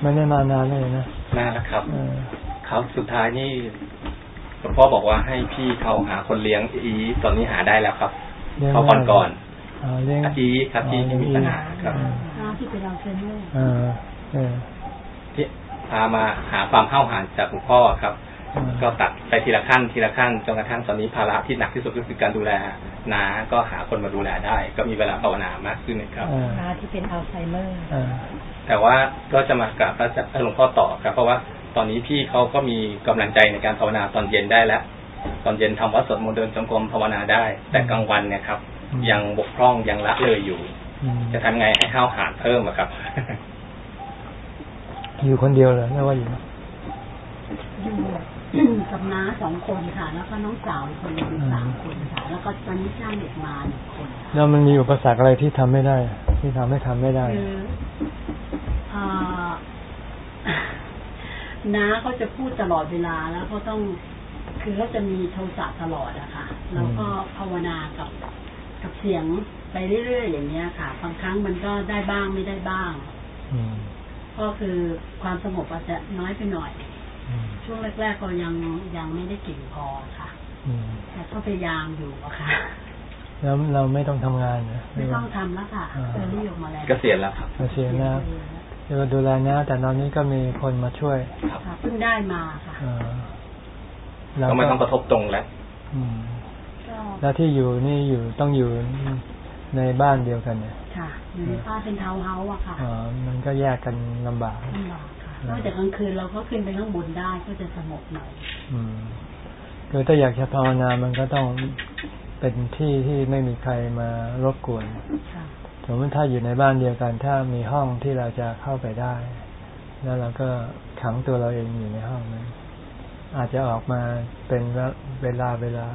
ไม่ได้มานานเลยนะนานแล้วครับเออเขาสุดท้ายนี่หลวงพ่อบอกว่าให้พี่เขาหาคนเลี้ยงอีตอนนี้หาได้แล้วครับลี้ยงเขาก่อนก่อนอ๋อเลี้ยงอีครับที่ที่มีปัญหาครับน้าที่เป็นเราเทรนเนอร์เออเออที่พามาหาความเข้าหานจากหลวงพ่อครับอืม ก็ตัดไปทีละขั้นทีละขั้นจนกระทั่งตอนนี้ภาระที่หนักที่สุดก็คือการดูแลน้าก็หาคนมาดูแลได้ ก็มีเวลาภาวนามากขึ้นนะครับเออน้าที่เป็นอัลไซเมอร์เออแต่ว่าก็จะมากราบพระอาจารย์หลวงพ่อต่อครับ เพราะว่าตอนนี้พี่เขาก็มีกำลังใจในการภาวนาตอนเย็นได้แล้ว ตอนเย็นทำวัดสวดมนต์เดินจงกรมภาวนาได้ แต่กลางวันเนี่ยครับ ยังบกพร่องยังละเลยอยู่อืมจะทำไงให้ห้าวหาญเพิ่มอะครับ อยู่คนเดียวเหรอไม่ว่าอยู่อยู่ กับน้าสองคนค่ะ แล้วก็น้องสาวอีกคนหนึงสามคนค่ะ แล้วก็ตอนนี้จ้างเด็กมาหนึ่งคนค่ะแล้วมันมีอุปสรรคอะไรที่ทำไม่ได้ ที่ทำให้ทำไม่ได้คืออ่าน้าเขาจะพูดตลอดเวลาแล้วเขาต้องคือเขาจะมีโทสะตลอดอะค่ะ แล้วก็ภาวนากับกับเสียงไปเรื่อยๆอย่างเนี้ยค่ะบางครั้งมันก็ได้บ้างไม่ได้บ้างอืมก็คือความสงบอาจจะน้อยไปหน่อยอืม ช่วงแรกๆก็ยังยังไม่ได้เก่งพอค่ะอืมแต่ก็พยายามอยู่อะค่ะแล้วเราไม่ต้องทำงานนะไม่ต้องทำแล้วค่ะอ่า early ออกมาแล้วเกษียณแล้วครับเกษียณแล้วเดี๋ยวดูแลนะแต่ตอนนี้ก็มีคนมาช่วยค่ะเพิ่งได้มาค่ะเออแล้วก็ไม่ต้องกระทบตรงแล้วอืมก็แล้วที่อยู่นี่อยู่ต้องอยู่ในบ้านเดียวกันเนี่ยค่ะอยู่ในบ้านเป็นทาวน์เฮาส์อะค่ะอ๋อมันก็แยกกันลำบากลำบากค่ะ นอกจากกลางคืนเราก็ขึ้นไปข้างบนได้ก็จะสงบหน่อยอืมคือถ้าอยากจะภาวนามันก็ต้องเป็นที่ที่ไม่มีใครมารบกวนค่ะสมมติถ้าอยู่ในบ้านเดียวกัน ถ้ามีห้องที่เราจะเข้าไปได้ แล้วเราก็ขังตัวเราเองอยู่ในห้องนั้นอาจจะออกมาเป็นเวลาเวลา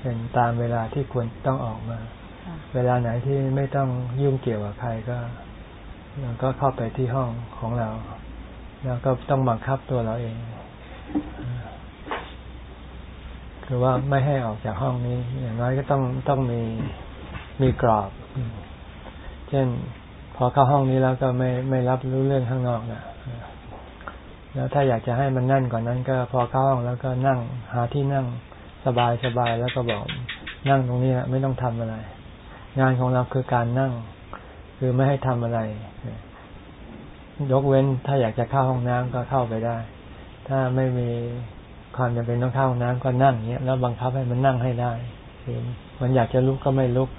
เป็นตามเวลาที่ควรต้องออกมาค่ะเวลาไหนที่ไม่ต้องยุ่งเกี่ยวกับใครก็เราก็เข้าไปที่ห้องของเรา แล้วก็ต้องบังคับตัวเราเอง คือว่าไม่ให้ออกจากห้องนี้ อย่างน้อยก็ต้องต้องมีมีกรอบ เช่น พอเข้าห้องนี้แล้วก็ไม่ไม่รับรู้เรื่องข้างนอกนะแล้วถ้าอยากจะให้มันแน่นกว่านั้น ก็พอเข้าห้องแล้วก็นั่งหาที่นั่งสบายสบายแล้วก็บอกนั่งตรงนี้นะไม่ต้องทำอะไร งานของเราคือการนั่ง คือไม่ให้ทำอะไร ยกเว้นถ้าอยากจะเข้าห้องน้ำก็เข้าไปได้ ถ้าไม่มีความจำเป็นต้องเข้าห้องน้ำก็นั่งเนี้ยแล้วบังคับให้มันนั่งให้ได้มันอยากจะลุกก็ไม่ลุก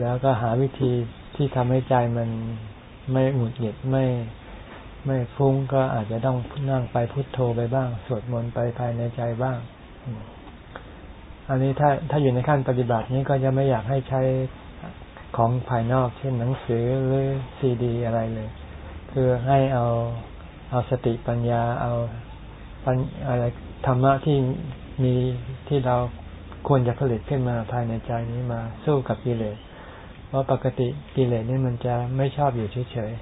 แล้วก็หาวิธีที่ทำให้ใจมันไม่หงุดหงิดไม่ไม่ฟุ้งก็อาจจะต้องนั่งไปพุทโธไปบ้าง สวดมนต์ไปภายในใจบ้าง อันนี้ถ้าถ้าอยู่ในขั้นปฏิบัตินี้ก็จะไม่อยากให้ใช้ ของภายนอก เช่นหนังสือหรือซีดี อะไรเลย คือให้เอาเอาสติปัญญาเอาปัญอะไรธรรมะที่มีที่เราควรจะผลิตขึ้นมาภายในใจนี้มาสู้กับกิเลส เพราะปกติกิเลสนี่มันจะไม่ชอบอยู่เฉย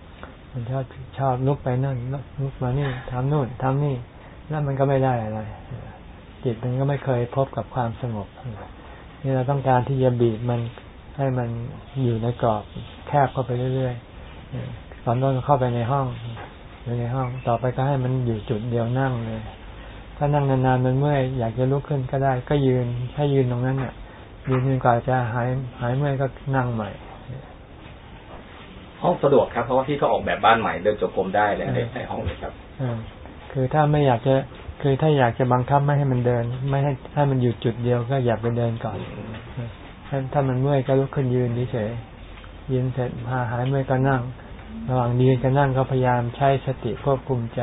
ๆ มันชอบชอบลุกไปนั่นลุกมานี่ทำนู่นทำนี่ แล้วมันก็ไม่ได้อะไร จิตมันก็ไม่เคยพบกับความสงบนี่เราต้องการที่จะบีบมัน ให้มันอยู่ในกรอบแคบเข้าไปเรื่อยๆตอนต้นก็เข้าไปในห้องอยู่ในห้อง ต่อไปก็ให้มันอยู่จุดเดียวนั่งเลย ถ้านั่งนานๆมันเมื่อยอยากจะลุกขึ้นก็ได้ ก็ยืนให้ยืนตรงนั้นเนี่ยยืนจนกว่าจะหายหายเมื่อยก็นั่งใหม่ห้องสะดวกครับเพราะว่าพี่ก็ออกแบบบ้านใหม่เดินจงกรมได้เลยในในห้องเลยครับอ่าคือถ้าไม่อยากจะคือถ้าอยากจะบังคับไม่ให้มันเดิน ไม่ให้ให้มันอยู่จุดเดียวก็อย่าไปเดินก่อน ถ้าถ้ามันเมื่อยก็ลุกขึ้นยืนเฉยยืนเสร็จพาหายเมื่อยก็นั่ง ระหว่างยืนกับนั่งก็พยายามใช้สติควบคุมใจ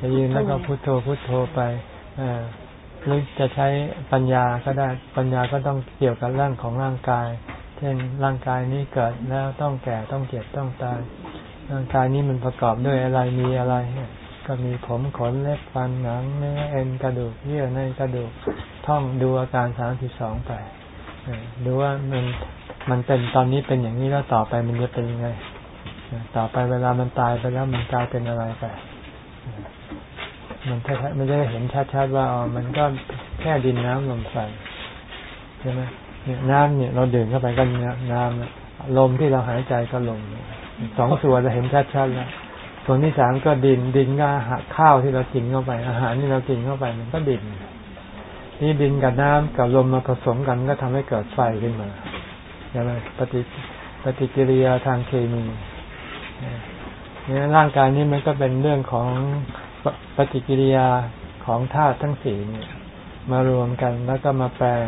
จะยืนแล้วก็พุโทโธพุโทโธไปอ่าหรือจะใช้ปัญญาก็ได้ปัญญาก็ต้องเกี่ยวกับร่างของร่างกาย เช่นร่างกายนี้เกิดแล้วต้องแก่ต้องเจ็บต้องตายร่างกายนี้มันประกอบด้วยอะไรมีอะไร ก็มีผมขนเล็บฟันหนังเนื้อเอ็นกระดูกเยื่อในกระดูกท่องดูอาการสามสิบสองไป เออดูว่ามันมันเป็นตอนนี้เป็นอย่างนี้แล้วต่อไปมันจะเป็นยังไงต่อไปเวลามันตายไปแล้วมันกลายเป็นอะไรไปมันแค่ไม่ได้เห็นชัดๆว่าอ๋อมันก็แค่ดินน้ำลมไฟใช่ไหมเนี่ยน้ำเนี่ยเราดื่มเข้าไปก็น้ำน้ำลมที่เราหายใจก็ลมสองส่วนเราเห็นชัดๆแล้วส่วนที่สามก็ดินดินก็ข้าวที่เรากินเข้าไป อาหารที่เรากินเข้าไปมันก็ดิน นี่ดินกับน้ำกับลมมาผสมกันก็ทำให้เกิดไฟขึ้นมาใช่ไหมปฏิปฏิกิริยาทางเคมีเนี่ยร่างกายนี้มันก็เป็นเรื่องของปฏิกิริยาของธาตุทั้งสี่เนี่ยมารวมกันแล้วก็มาแปลง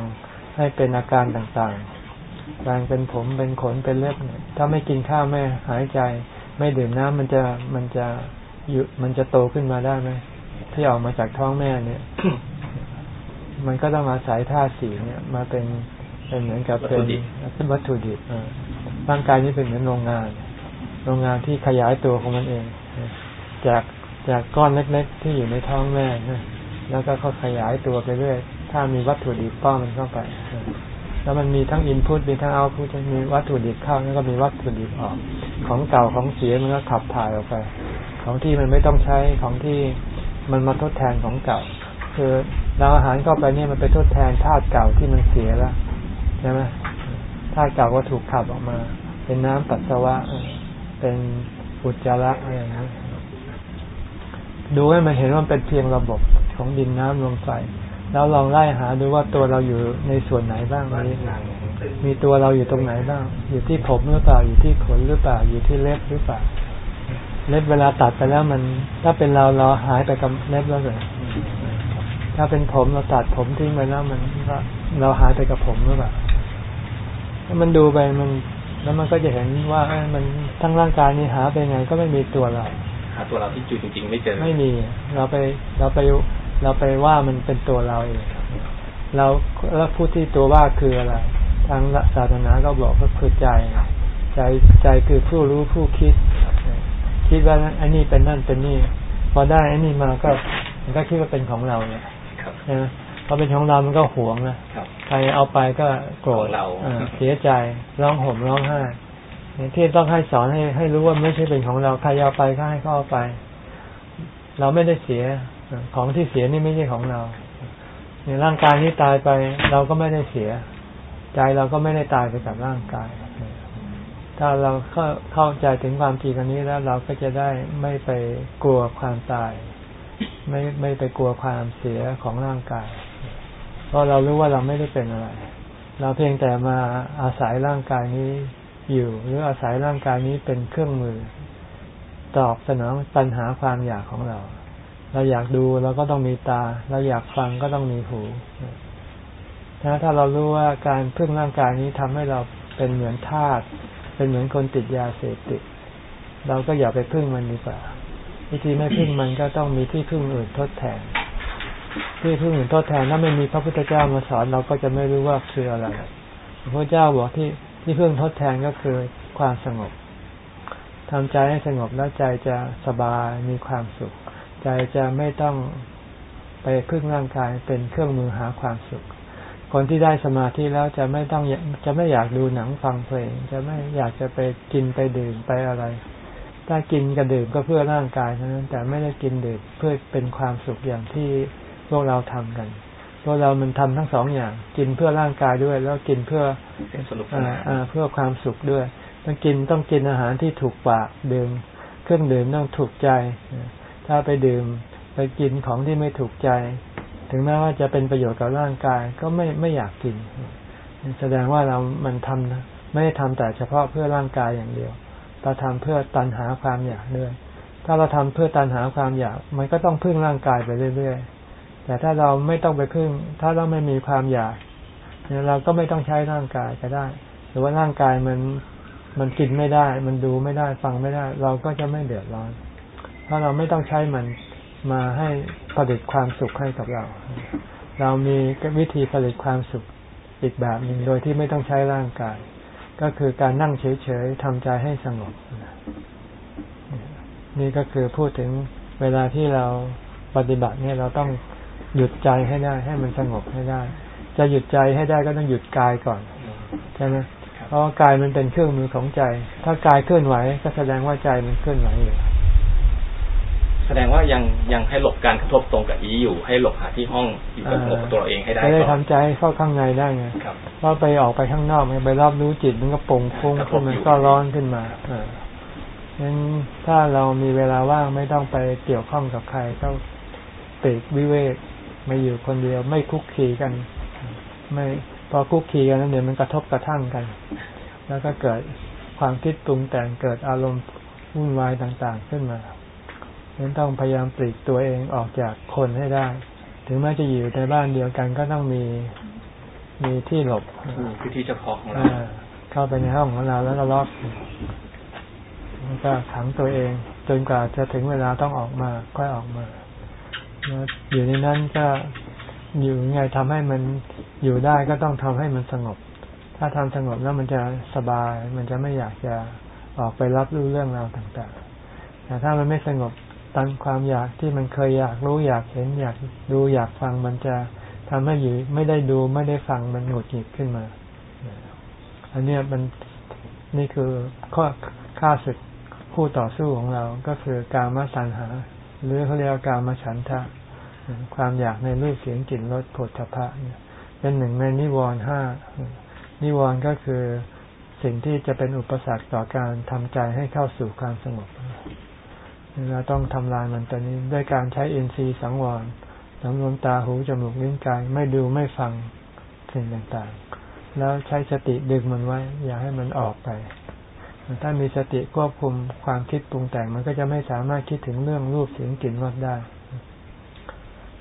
ให้เป็นอาการต่างๆ แปลงเป็นผมเป็นขนเป็นเล็บถ้าไม่กินข้าวไม่หายใจ ไม่ดื่มน้ำมันจะมันจะอยู่มันจะโตขึ้นมาได้ไหมที่ออกมาจากท้องแม่เนี่ย มันก็ต้องอาศัยธาตุสีเนี่ยมาเป็นเป็นเหมือนกับเป็นเป็นวัตถุดิบร่างกายนี้เป็นเหมือนโรงงาน โรงงานที่ขยายตัวของมันเอง จากจากก้อนเล็กๆ ที่อยู่ในท้องแม่แล้วก็เขาขยายตัวไปเรื่อย ถ้ามีวัตถุดิบป้อนมันเข้าไป แล้วมันมีทั้งอินพุตมีทั้งเอาพุตมีวัตถุดิบเข้าแล้วก็มีวัตถุดิบออก ของเก่าของเสียมันก็ขับถ่ายออกไป ของที่มันไม่ต้องใช้ของที่มันมาทดแทนของเก่า คือ เราอาหารเข้าไปนี่มันไปทดแทนธาตุเก่าที่มันเสียแล้วใช่ไหมธาตุเก่าก็ถูกขับออกมา เป็นน้ำปัสสาวะ เป็นอุจจาระอะไรอย่างนี้ดูให้มันเห็นว่าเป็นเพียงระบบของดินน้ำลมไฟแล้วลองไล่หาดูว่าตัวเราอยู่ในส่วนไหนบ้างนี้มีตัวเราอยู่ตรงไหนบ้าง อยู่ที่ผมหรือเปล่า อยู่ที่ขนหรือเปล่า อยู่ที่เล็บหรือเปล่า เล็บเวลาตัดไปแล้วมัน ถ้าเป็นเราเราหายไปกับเล็บแล้วเลย ถ้าเป็นผมเราตัดผมทิ้งไปแล้วมันก็เราหายไปกับผมหรือเปล่าถ้ามันดูไปมัน แล้วมันก็จะเห็นว่ามันทั้งร่างกายนี้หาไปไง ก็ไม่มีตัวเราหาตัวเราที่จุดจริงๆไม่เจอไม่มี เราไปเราไปเราไปว่ามันเป็นตัวเราเองเราแล้วพูดที่ตัวว่าคืออะไรทางศาสนาก็บอกก็คือใจ ใจใจคือผู้รู้ผู้คิด คิดว่าอันนี้เป็นนั่นเป็นนี่ พอได้อันนี้มาก็มันก็คิดว่าเป็นของเราเนี่ย นะพอเป็นของเรามันก็หวงนะใครเอาไปก็โกรธเราเสียใจร้องห่มร้องไห้ที่ต้องให้สอนให้ให้รู้ว่าไม่ใช่เป็นของเราใครเอาไปก็ให้เขาเอาไป เราไม่ได้เสียของที่เสียนี่ไม่ใช่ของเราในร่างกายนี้ตายไป เราก็ไม่ได้เสีย ใจเราก็ไม่ได้ตายไปกับร่างกาย ถ้าเราเข้าเข้าใจถึงความจริงอันนี้แล้ว เราก็จะได้ไม่ไปกลัวความตาย ไม่ไม่ไปกลัวความเสียของร่างกาย เพราะเรารู้ว่าเราไม่ได้เป็นอะไร เราเพียงแต่มาอาศัยร่างกายนี้อยู่ หรืออาศัยร่างกายนี้เป็นเครื่องมือ ตอบสนองปัญหาความอยากของเรา เราอยากดูเราก็ต้องมีตา เราอยากฟังก็ต้องมีหูถ้าถ้าเรารู้ว่าการพึ่งร่างกายนี้ทำให้เราเป็นเหมือนทาสเป็นเหมือนคนติดยาเสพติด เราก็อย่าไปพึ่งมันดีกว่า วิธีไม่พึ่งมันก็ต้องมีที่พึ่งอื่นทดแทน ที่พึ่งอื่นทดแทนถ้าไม่มีพระพุทธเจ้ามาสอนเราก็จะไม่รู้ว่าคืออะไรพระเจ้าบอกที่ที่พึ่งทดแทนก็คือความสงบทำใจให้สงบแล้วใจจะสบายมีความสุข ใจจะไม่ต้องไปพึ่งร่างกายเป็นเครื่องมือหาความสุข คนที่ได้สมาธิแล้วจะไม่ต้องจะไม่อยากดูหนังฟังเพลง จะไม่อยากจะไปกินไปดื่มไปอะไร ถ้ากินกับดื่มก็เพื่อร่างกายเท่านั้นแต่ไม่ได้กินดื่มเพื่อเป็นความสุขอย่างที่พวกเราทำกันพวกเรามันทำทั้งสองอย่าง กินเพื่อร่างกายด้วย แล้วกินเพื่อเพื่อความสุขด้วยต้องกินต้องกินอาหารที่ถูกปากดื่มเครื่องดื่มต้องถูกใจ ถ้าไปดื่มไปกินของที่ไม่ถูกใจ ถึงแม้ว่าจะเป็นประโยชน์กับร่างกายก็ไม่ไม่อยากกิน แสดงว่าเรามันทำไม่ได้ทำแต่เฉพาะเพื่อร่างกายอย่างเดียว เราทำเพื่อตันหาความอยากด้วยถ้าเราทำเพื่อตันหาความอยาก มันก็ต้องพึ่งร่างกายไปเรื่อยๆ แต่ถ้าเราไม่ต้องไปพึ่ง ถ้าเราไม่มีความอยากเราก็ไม่ต้องใช้ร่างกายก็ได้ หรือว่าร่างกายมันมันกินไม่ได้ มันดูไม่ได้ฟังไม่ได้ เราก็จะไม่เดือดร้อน เพราะเราไม่ต้องใช้มันมาให้ผลิตความสุขให้กับเรา เรามีวิธีผลิตความสุขอีกแบบหนึ่งโดยที่ไม่ต้องใช้ร่างกาย ก็คือการนั่งเฉยๆทำใจให้สงบ นี่ก็คือพูดถึงเวลาที่เราปฏิบัติเนี่ยเราต้องหยุดใจให้ได้ ให้มันสงบให้ได้ จะหยุดใจให้ได้ก็ต้องหยุดกายก่อนใช่ไหมเพราะกายมันเป็นเครื่องมือของใจ ถ้ากายเคลื่อนไหว ก็แสดงว่าใจมันเคลื่อนไหวอยู่ แสดงว่ายังยังให้หลบการกระทบตรงกับอีอยู่ ให้หลบหาที่ห้องอยู่กับหัวตัวเราเองให้ได้ก่อนได้ทำใจเข้าข้างในได้ไงว่าไปออกไปข้างนอกไปรอบรู้จิตมันก็ปงฟุ้งขึ้นมันก็ร้อนขึ้นมาฉะนั้นถ้าเรามีเวลาว่างไม่ต้องไปเกี่ยวข้องกับใครก็ปีกวิเวกมาอยู่คนเดียวไม่คุกคีกัน ไม่พอคุกคีกันแล้วเดี๋ยวมันกระทบกระทั่งกัน แล้วก็เกิดความคิดปรุงแต่งเกิดอารมณ์วุ่นวายต่างๆขึ้นมาฉะ นั้นต้องพยายามปลีกตัวเองออกจากคนให้ได้ ถึงแม้จะอยู่ในบ้านเดียวกันก็ต้องมีมีที่หลบมีพื้นที่เฉพาะของเราอ่าเข้าไปในห้องของเราแล้วก็ล็อกแล้วก็ขังตัวเอง จนกว่าจะถึงเวลาต้องออกมาค่อยออกมาแล้วอยู่ในนั้นก็อยู่ยังไงทำให้มันอยู่ได้ก็ต้องทำให้มันสงบ ถ้าทำสงบแล้วมันจะสบาย มันจะไม่อยากจะออกไปรับรู้เรื่องราวต่างๆแต่ถ้ามันไม่สงบ ตันความอยากที่มันเคยอยากรู้อยากเห็นอยากดูอยากฟังมันจะทำให้อยู่ไม่ได้ดูไม่ได้ฟังมันหงุดหงิดขึ้นมา อันเนี้ยมันนี่คือข้อค่าศึกคู่ต่อสู้ของเราก็คือการมาสันหา หรือเขาเรียกว่าการมาฉันทะ ความอยากในรูปเสียงกลิ่นรสผลทพะเนี่ยเป็นหนึ่งในนิวรณ์ห้านิวรณ์ก็คือสิ่งที่จะเป็นอุปสรรคต่อการทำใจให้เข้าสู่ความสงบ เราต้องทำลายมันตัวนี้ด้วยการใช้เอ็นซีสังวรสำรวมตาหูจมูกลิ้นกายไม่ดูไม่ฟังสิ่งต่างๆ แล้วใช้สติดึงมันไว้ อย่าให้มันออกไป ถ้ามีสติควบคุมความคิดปรุงแต่งมันก็จะไม่สามารถคิดถึงเรื่องรูปเสียงกลิ่นรสได้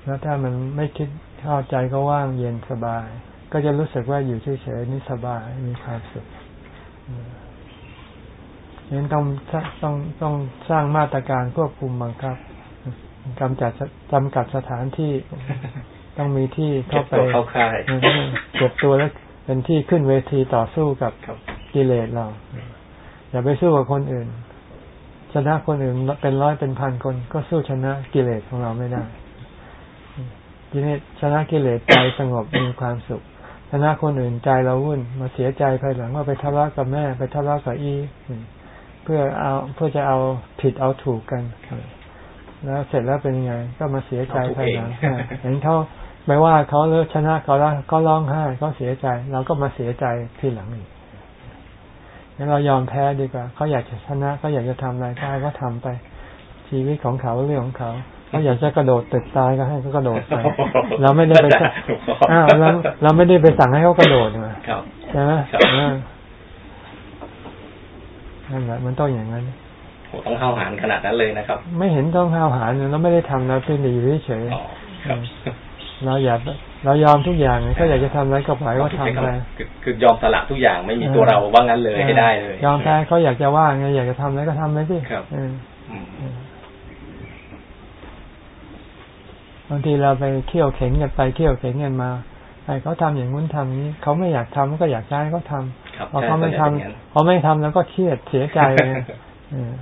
แล้วถ้ามันไม่คิดเข้าใจก็ว่างเย็นสบาย ก็จะรู้สึกว่าอยู่เฉยๆนี่สบายมีความสุข นั้นต้องต้องต้องสร้างมาตรการควบคุมบังคับกำจัดจำกัดสถานที่ต้องมีที่เข้าไปเก็บตัวเข้าค่ายเก็บตัวแล้วเป็นที่ขึ้นเวทีต่อสู้กับครับกิเลสเรา อย่าไปสู้กับคนอื่น ชนะคนอื่นเป็นร้อยเป็นพันคน ก็สู้ชนะกิเลสของเราไม่ได้กิเลสชนะกิเลสใจสงบมีความสุข ชนะคนอื่นใจเราวุ่น มาเสียใจภายหลังว่าไปทะเลาะกับแม่ ไปทะเลาะกับอี เพื่อเอาเพื่อจะเอาผิดเอาถูกกันแล้วเสร็จแล้วเป็นยังไง ก็มาเสียใจภายหลังเอาถูกเองเห็นเขาไม่ว่าเขาเลิกชนะเขาแล้วก็ร้องไห้เขาเสียใจ เราก็มาเสียใจทีหลังอีกงั้นเรายอมแพ้ดีกว่าเขาอยากจะชนะเขาอยากจะทำอะไรก็ให้เขาทำไป ชีวิตของเขาเรื่องของเขาเขาอยากจะกระโดดตึกตายก็ให้เขากระโดดไปเราไม่ได้ไปสั่งอ้าวเราเราไม่ได้ไปสั่งให้เขากระโดดมาครับใช่ไหมครับอ่า นั่นแหละมันต้องอย่างนั้นโหต้องเข้าหารขนาดนั้นเลยนะครับ ไม่เห็นต้องห้าวหาญเราไม่ได้ทำเราเป็นแต่อยู่เฉยอ๋อครับๆเราอยากเรายอมทุกอย่างเขาอยากจะทำอะไรก็ปล่อยเขาทำไปคือคือยอมสละทุกอย่างไม่มีตัวเราว่างั้นเลยให้ได้เลยยอมแพ้เขาอยากจะว่าไงอยากจะทำอะไรก็ทำไปสิครับเอออืมบางทีเราไปเที่ยวเข็นกันไปเที่ยวเข็นกันมาไอ้เขาทำอย่างนู้นทำนี้เขาไม่อยากทำก็อยากจะให้เขาทำครับ พอเขาไม่ทำใช่ส่วนใหญ่เป็นอย่างนั้นพอไม่ทำแล้วก็เครียดเสียใจเลยเออ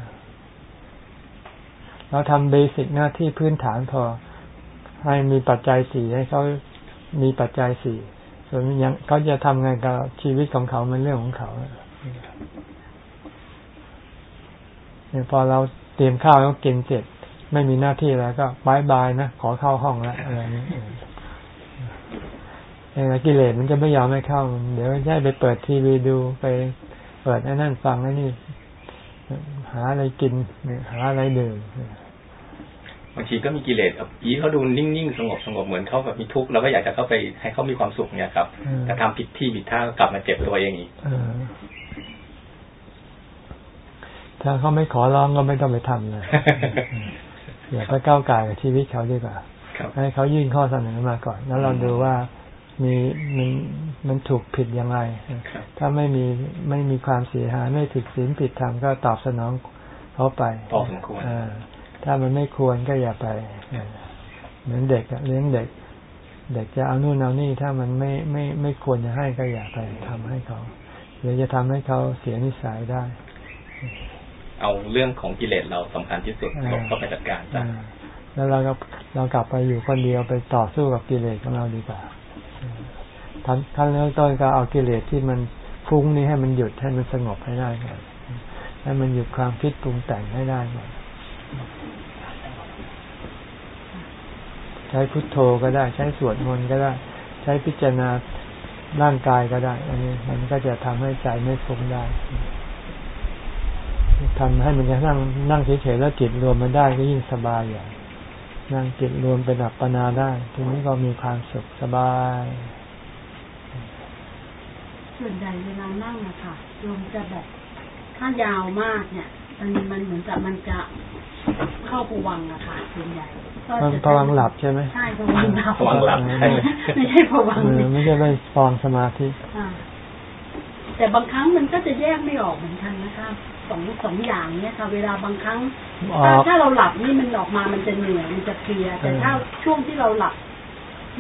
เราทำเบสิกหน้าที่พื้นฐานพอ ให้มีปัจจัยสี่ให้เขามีปัจจัยสี่ส่วนยังเขาจะทำไงกับชีวิตของเขามันเรื่องของเขาเนี่ยพอเราเตรียมข้าวแล้วกินเสร็จ ไม่มีหน้าที่แล้วก็บายบายนะ ขอเข้าห้องแล้วอะไรนี้เออเออ กิเลสมันจะไม่ยอมให้เข้า เดี๋ยวจะให้ไปเปิดทีวีดูไปเปิดไอ้นั่นฟังไอ้นี่ หาอะไรกินหาอะไรดื่มบางทีก็มีกิเลสแบบอีเขาดูนิ่งๆสงบสงบเหมือนเขาแบบมีทุกข์เราก็อยากจะเข้าไปให้เขามีความสุขเนี่ยครับอืมแต่ทำผิดที่ผิดท่าก็กลับมาเจ็บตัวเองอีกเออถ้าเขาไม่ขอร้องก็ไม่ต้องไปทำเลยอย่าไปก้าวไก่ายกับชีวิตเขาดีกว่าครับให้เขายื่นข้อเสนอมาก่อน แล้วเราดูว่า มีมันมันถูกผิดยังไงครับถ้าไม่มีไม่มีความเสียหายไม่ผิดศีลผิดธรรมก็ตอบสนองเขาไปพอสมควรอ่าถ้ามันไม่ควรก็อย่าไปเออเหมือนเด็กอะเลี้ยงเด็ก เด็กจะเอานู่นเอานี่ ถ้ามันไม่ไม่ไม่ควรจะให้ก็อย่าไปทำให้เขาเดี๋ยวจะทำให้เขาเสียนิสัยได้ เอาเรื่องของกิเลสเราสำคัญที่สุดอ่าลงเข้าไปจัดการซะอ่าแล้วเราก็เรากลับไปอยู่คนเดียวไปต่อสู้กับกิเลสของเราดีกว่า ขั้นขั้นเริ่มต้นก็เอากิเลสที่มันฟุ้งนี้ให้มันหยุดให้มันสงบให้ได้ก่อนให้มันหยุดความคิดปรุงแต่งให้ได้ก่อนใช้พุทโธก็ได้ ใช้สวดมนต์ก็ได้ ใช้พิจารณาร่างกายก็ได้ อันนี้ มันก็จะทำให้ใจไม่ฟุ้งได้ทำให้มันกระทั่งนั่งเฉยๆแล้วจิตรวมมันได้ก็ยิ่งสบายอย่างนั่งจิตรวมเป็นอัปปนาได้ทีนี้ก็มีความสุขสบาย ส่วนใหญ่เวลานั่งอะค่ะลมจะแบบถ้ายาวมากเนี่ย มันมันเหมือนกับมันจะเข้าผวังค์อะค่ะส่วนใหญ่ก็มันจะพวังค์หลับใช่ไหมใช่ผวังค์หลับผวังค์หลับใช่ไม่ใช่ผวังเอค์อไม่ใช่ไม่ฟองสมาธิอ่าแต่บางครั้งมันก็จะแยกไม่ออกเหมือนกันนะคะสองสองอย่างเนี้ยค่ะ เวลาบางครั้งอถ้าอกถ้าเราหลับนี่มันออกมามันจะเหนื่อยมันจะเพลียแต่เออถ้าช่วงที่เราหลับ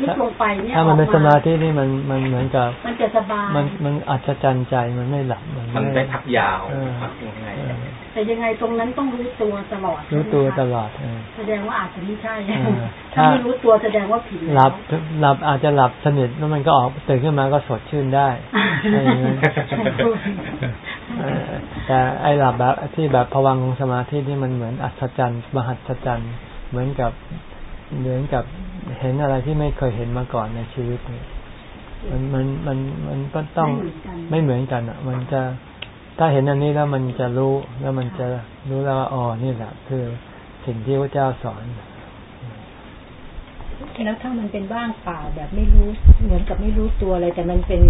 ลึกลงไปเนี่ยถ้ามันเป็นออกสมาธินี่มันมันเหมือนกับ มันจะสบายมันมันอัศจรรย์ใจมันไม่หลับมันมันไม่ได้พักยาวเออพักยังไงเออแต่ยังไงตรงนั้นต้องรู้ตัวตลอด รู้ตัวใช่ไหมคะตลอดเออแสดงว่าอาจจะไม่ใช่เออถ้าไม่รู้ตัวแสดงว่าผิดหลับหลับอาจจะหลับสนิทแล้วมันก็ออกตื่นขึ้นมาก็สดชื่นได้อะไรอย่างนั้นเออแต่ไอ้หลับแบบที่แบบผวังค์ของสมาธิที่มันเหมือนอัศจรรย์ มหัศจรรย์ เหมือนกับ เหมือนกับเห็นอะไรที่ไม่เคยเห็นมาก่อนในชีวิตเนี่ยมันมันมันมันก็ต้องไม่เหมือนกันไม่เหมือนกันอะ มันจะถ้าเห็นอันนี้แล้วมันจะรู้แล้วมันจะรู้แล้วว่าอ๋อนี่แหละคือสิ่งที่พระเจ้าสอนแล้วถ้ามันเป็นว่างเปล่าแบบไม่รู้เหมือนกับไม่รู้ตัวเลย แต่มันเป็น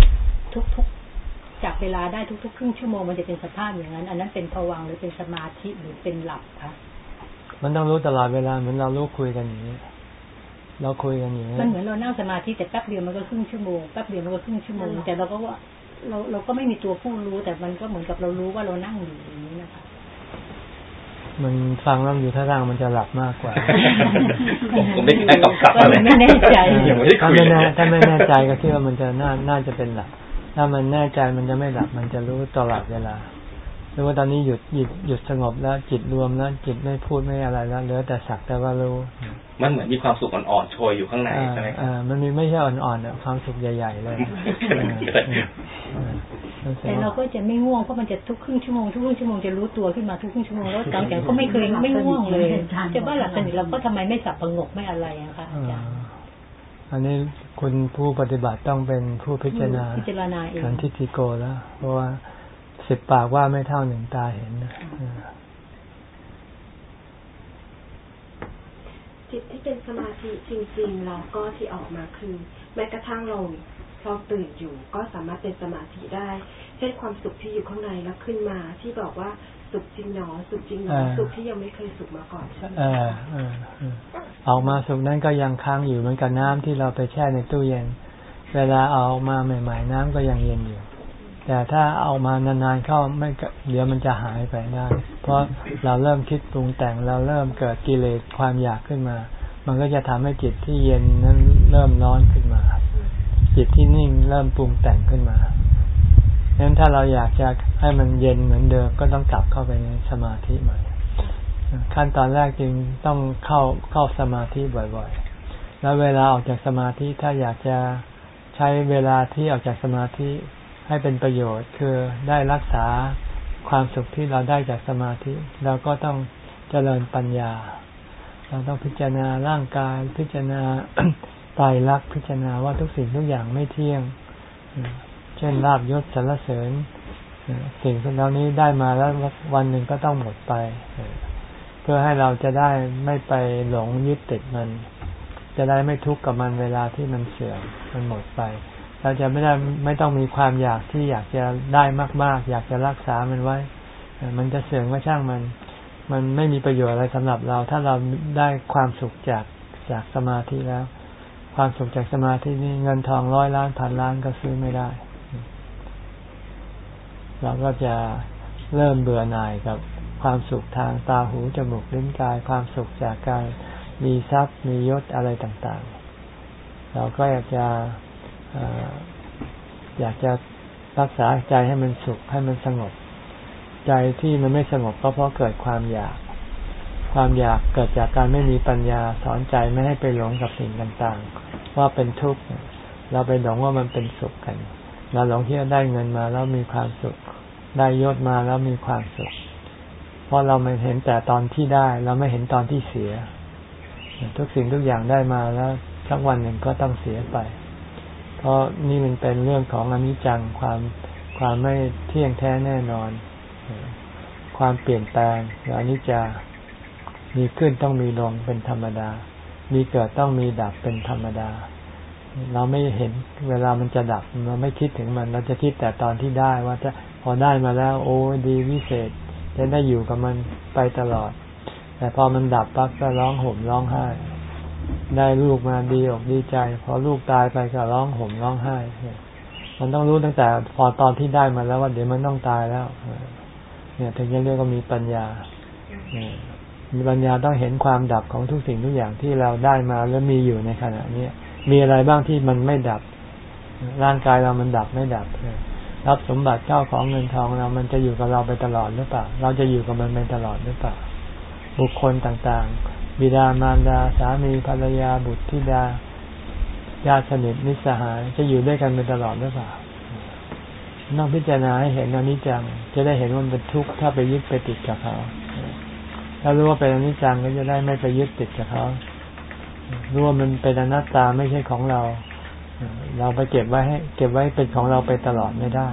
ทุกๆจากเวลาได้ทุกๆครึ่งชั่วโมงมันจะเป็นสภาพอย่างนั้น อันนั้นเป็นภวังค์หรือเป็นสมาธิหรือเป็นหลับคะมันต้องรู้ตลอดเวลาเหมือนเรารู้คุยกันอย่างนี้ เราคุยกันอย่างนี้มันเหมือนเรานั่งสมาธิแต่แป๊บเดียวมันก็ครึ่งชั่วโมงแป๊บเดียวมันก็ครึ่งชั่วโมงแต่เราก็ว่าเราเราก็ไม่มีตัวผู้รู้ แต่มันก็เหมือนกับเรารู้ว่าเรานั่งอยู่อย่างนี้นะคะมันฟังแล้วอยู่ท่าทางมันจะหลับมากกว่าผมผมไม่ได้กำกับอะไรไม่แน่ใจยังไม่ได้ถ้าคุยไม่เลแน่ยถ้าไม่แน่ใจก็คิดว่ามันจะน่าน่าจะเป็นหลับถ้ามันแน่ใจมันจะไม่หลับมันจะรู้ตลอดเวลา รู้ว่าตอนนี้หยุดหยุดหยุดสงบแล้วจิตรวมแล้วจิตไม่พูดไม่อะไรแล้วเหลือแต่สักแต่ว่ารู้ มันเหมือนมีความสุขอ่อนๆโชยอยู่ข้างในอ่าใช่ไหมครับอ่ามันมีไม่ใช่อ่อนๆอะความสุขใหญ่ๆเลยขนาดนี้เลยอ่าอ่าแต่เราก็จะไม่ง่วงเพราะมันจะทุกครึ่งชั่วโมงทุกครึ่งชั่วโมงจะรู้ตัวขึ้นมาทุกครึ่งชั่วโมงแล้วหลังจากนั้นก็ไม่เคยไม่ง่วงเลยจะว่าหลับสนิทเราก็ทำไมไม่สับประงกไม่อะไรอะคะอาจารย์อันนี้คุณผู้ปฏิบัติต้องเป็นผู้พิจารณาพิจารณาเองขันทิฏฐิโกแล้ว เพราะว่า สิบปากว่าไม่เท่าหนึ่งตาเห็นนะอ่าจิตที่เป็นสมาธิจริงๆแล้วก็ที่ออกมาคือแม้กระทั่งเราเราตื่นอยู่ก็สามารถเป็นสมาธิได้ เช่นความสุขที่อยู่ข้างในแล้วขึ้นมาที่บอกว่าสุขจริงหนอสุขจริงหนออ่าสุขที่ยังไม่เคยสุขมาก่อนใช่ไหมเออเออเออออกมาสุกนั้นก็ยังค้างอยู่เหมือนกับน้ำที่เราไปแช่ในตู้เย็น เวลาเอาออกมาใหม่ ๆ น้ำก็ยังเย็นอยู่ แต่ถ้าเอามานานๆเข้าไม่เดี๋ยวมันจะหายไปได้ เพราะเราเริ่มคิดปรุงแต่งเราเริ่มเกิดกิเลสความอยากขึ้นมา มันก็จะทำให้จิตที่เย็นนั้นเริ่มร้อนขึ้นมา จิตที่นิ่งเริ่มปรุงแต่งขึ้นมาดังนั้นถ้าเราอยากจะให้มันเย็นเหมือนเดิมก็ต้องกลับเข้าไปในสมาธิใหม่ขั้นตอนแรกจึงต้องเข้าเข้าสมาธิบ่อยๆ แล้วเวลาออกจากสมาธิถ้าอยากจะใช้เวลาที่ออกจากสมาธิ ให้เป็นประโยชน์ คือได้รักษาความสุขที่เราได้จากสมาธิ เราก็ต้องเจริญปัญญา เราต้องพิจารณาร่างกาย พิจารณาไตรลักพิจารณาว่าทุกสิ่งทุกอย่างไม่เที่ยง เช่นลาบยศสรรเสริญสิ่งเหล่านี้ได้มาแล้ววันหนึ่งก็ต้องหมดไป เพื่อให้เราจะได้ไม่ไปหลงยึดติดมัน จะได้ไม่ทุกข์กับมันเวลาที่มันเสื่อมมันหมดไป เราจะไม่ได้ไม่ต้องมีความอยากที่อยากจะได้มาก ๆ อยากจะรักษามันไว้ มันจะเสื่อมก็ช่างมัน มันไม่มีประโยชน์อะไรสำหรับเรา ถ้าเราได้ความสุขจากจากสมาธิแล้ว ความสุขจากสมาธินี่เงินทองร้อยล้านพันล้านก็ซื้อไม่ได้ เราก็จะเริ่มเบื่อหน่ายกับความสุขทางตาหูจมูกลิ้นกาย ความสุขจากการมีทรัพย์มียศอะไรต่างๆ เราก็อยากจะ อยากจะรักษาใจให้มันสุขให้มันสงบ ใจที่มันไม่สงบก็เพราะเกิดความอยาก ความอยากเกิดจากการไม่มีปัญญาสอนใจไม่ให้ไปหลงกับสิ่งต่างๆ ว่าเป็นทุกข์เราไปหลงว่ามันเป็นสุขกัน เราหลงที่ได้เงินมาแล้วมีความสุข ได้ยศมาแล้วมีความสุข เพราะเราไม่เห็นแต่ตอนที่ได้ เราไม่เห็นตอนที่เสีย ทุกสิ่งทุกอย่างได้มาแล้วสักวันหนึ่งก็ต้องเสียไป เพราะนี่มันเป็นเรื่องของอนิจจังความความไม่เที่ยงแท้แน่นอน ความเปลี่ยนแปลงอนิจจามีขึ้นต้องมีลงเป็นธรรมดา มีเกิดต้องมีดับเป็นธรรมดา เราไม่เห็นเวลามันจะดับเราไม่คิดถึงมัน เราจะคิดแต่ตอนที่ได้ว่าจะพอได้มาแล้ว โอ้ดีวิเศษ จะได้อยู่กับมันไปตลอด แต่พอมันดับปั๊บก็ร้องห่มร้องไห้ ได้ลูกมาดีอกดีใจ พอลูกตายไปก็ร้องห่มร้องไห้มันต้องรู้ตั้งแต่พอตอนที่ได้มาแล้วว่าเดี๋ยวมันต้องตายแล้วเนี่ยถึงจะเรียกว่ามีปัญญามีปัญญาต้องเห็นความดับของทุกสิ่งทุกอย่างที่เราได้มาแล้วมีอยู่ในขณะนี้มีอะไรบ้างที่มันไม่ดับ ร่างกายเรามันดับไม่ดับรับสมบัติเจ้าของเงินทองเรามันจะอยู่กับเราไปตลอดหรือเปล่า เราจะอยู่กับมันไปตลอดหรือเปล่า บุคคลต่างๆ บิดามารดาสามีภรรยาบุตรธิดา ญาติสนิทมิตรสหายจะอยู่ด้วยกันไปตลอดหรือเปล่าต้องพิจารณาให้เห็นอนิจจัง จะได้เห็นว่ามันเป็นทุกข์ถ้าไปยึดไปติดกับเขาถ้ารู้ว่าเป็นอนิจจังก็จะได้ไม่ไปยึดติดกับเขารู้ว่ามันเป็นอนัตตาไม่ใช่ของเรา เราไปเก็บไว้ให้ เก็บไว้เป็นของเราไปตลอดไม่ได้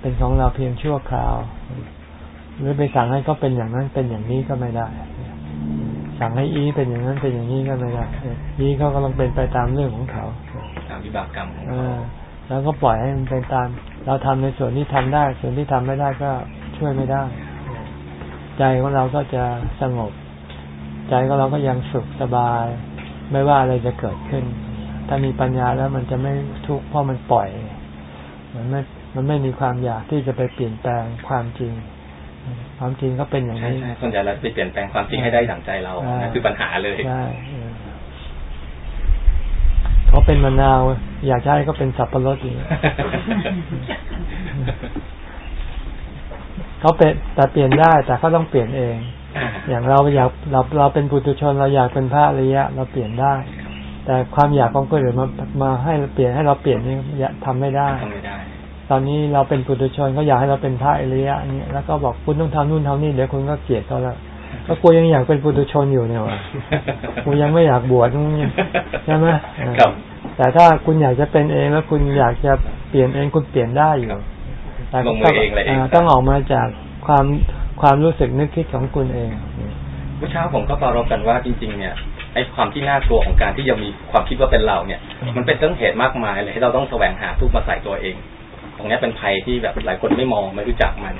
เป็นของเราเพียงชั่วคราว หรือไปสั่งให้เขาเป็นอย่างนั้นเป็นอย่างนี้ก็ไม่ได้ สั่งให้อีเป็นอย่างนั้นเป็นอย่างนี้ก็ไม่ได้อีเขากำลังเป็นไปตามเรื่องของเขาตามวิบากกรรมของเขาแล้วก็ปล่อยให้มันเป็นตาม เราทำในส่วนที่ทำได้ ส่วนที่ทำไม่ได้ก็ช่วยไม่ได้ ใจของเราก็จะสงบ ใจก็เราก็ยังสุขสบาย ไม่ว่าอะไรจะเกิดขึ้น ถ้ามีปัญญาแล้วมันจะไม่ทุกข์เพราะมันปล่อย มันไม่มันไม่มีความอยากที่จะไปเปลี่ยนแปลงความจริง ความจริงก็เป็นอย่างนี้ส่วนใหญ่เราไปเปลี่ยนแปลงความจริงให้ได้ดั่งใจเรานั่นคือปัญหาเลยใช่เขาเป็นมะนาว อยากให้เขาเป็นสับปะรดอีกเขาเป็นแต่เปลี่ยนได้แต่เขาต้องเปลี่ยนเอง อย่างเราอยากเราเราเป็นปุถุชนเราอยากเป็นพระอริยะ เราเปลี่ยนได้ แต่ความอยากของคนอื่นมามาให้เปลี่ยนให้เราเปลี่ยนนี่ทำไม่ได้ทำไม่ได้ ตอนนี้เราเป็นปุถุชนเขาอยากให้เราเป็นพระอริยะนี่แล้วก็บอกคุณต้องทำนู่นทำนี่เดี๋ยวคุณก็เกลียดเขาแล้วก็กูยังอยากเป็นปุถุชนอยู่เนี่ยวะกูยังไม่อยากบวชนี่ใช่ไหมครับแต่ถ้าคุณอยากจะเป็นเองแล้วคุณอยากจะเปลี่ยนเองคุณเปลี่ยนได้อยู่แต่ต้องออกมาจากความความรู้สึกนึกคิดของคุณเองเมื่อเช้าผมก็ปรารบกันว่าจริง ๆ เนี่ยไอ้ความที่น่ากลัวของการที่ยังมีความคิดว่าเป็นเราเนี่ย มันเป็นเรื่องเหตุมากมายเลยให้เราต้องแสวงหาทุกมาใส่ตัวเอง ตรงนี้เป็นภัยที่แบบหลายคนไม่มองไม่รู้จักมัน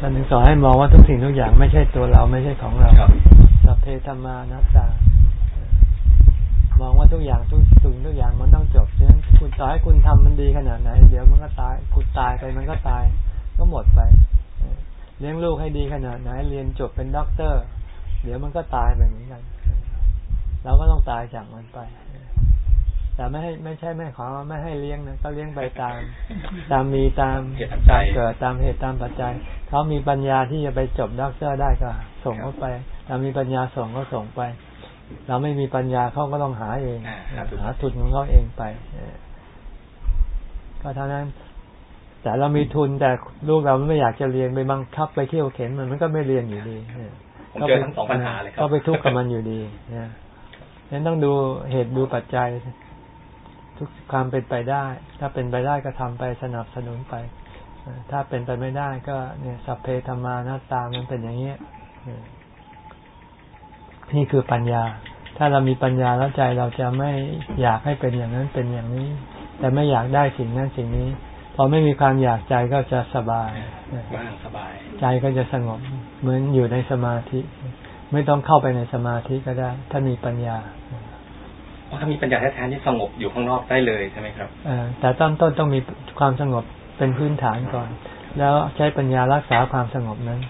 ท่านถึงสอนให้มองว่าทุกสิ่งทุกอย่างไม่ใช่ตัวเราไม่ใช่ของเราสัพเพธรรมานัตตามองว่าทุกอย่างทุกสิ่งทุกอย่างมันต้องจบฉะนั้นคุณต่อให้คุณทำมันดีขนาดไหน เดี๋ยวมันก็ตาย คุณตายไปมันก็ตาย ก็หมดไป เลี้ยงลูกให้ดีขนาดไหน เรียนจบเป็นด็อกเตอร์ เดี๋ยวมันก็ตายไปเหมือนกัน เราก็ต้องตายจากมันไป แต่ไม่ให้ไม่ใช่ไม่ขอไม่ให้เลี้ยงนะก็เลี้ยงไปตาม ตามมีตามตามเกิดตามเหตุตามปัจจัยเขามีปัญญาที่จะไปจบด็อกเตอร์ได้ก็ ส่งเขาไปถ้ามีปัญญาส่งก็ส่งไป เราไม่มีปัญญาเขาก็ต้องหาเองหาทุนของเขาเองไปก็เท่านั้น แต่เรามีทุนแต่ลูกเราไม่อยากจะเรียนไปบังคับไปเที่ยวเข็นมันมันก็ไม่เรียนอยู่ดีผมเจอทั้งสองปัญหาเลยครับก็ไปทุกข์กับมันอยู่ดีเนี่ยนั้นต้องดูเหตุดูปัจจัย ทุกความเป็นไปได้ ถ้าเป็นไปได้ก็ทำไปสนับสนุนไป ถ้าเป็นไปไม่ได้ก็เนี่ยสัพเพธรรมานาตามันเป็นอย่างนี้นี่คือปัญญา ถ้าเรามีปัญญาแล้วใจเราจะไม่อยากให้เป็นอย่างนั้นเป็นอย่างนี้ แต่ไม่อยากได้สิ่งนั้นสิ่งนี้ พอไม่มีความอยากใจก็จะสบายว่างสบาย ใจก็จะสงบ เหมือนอยู่ในสมาธิ ไม่ต้องเข้าไปในสมาธิก็ได้ ถ้ามีปัญญา ถ้ามีปัญญาแท้ๆนี่สงบอยู่ข้างนอกได้เลยใช่ไหมครับอแต่ต้นต้นต้องมีความสงบเป็นพื้นฐานก่อน แล้วใช้ปัญญารักษาความสงบนั้น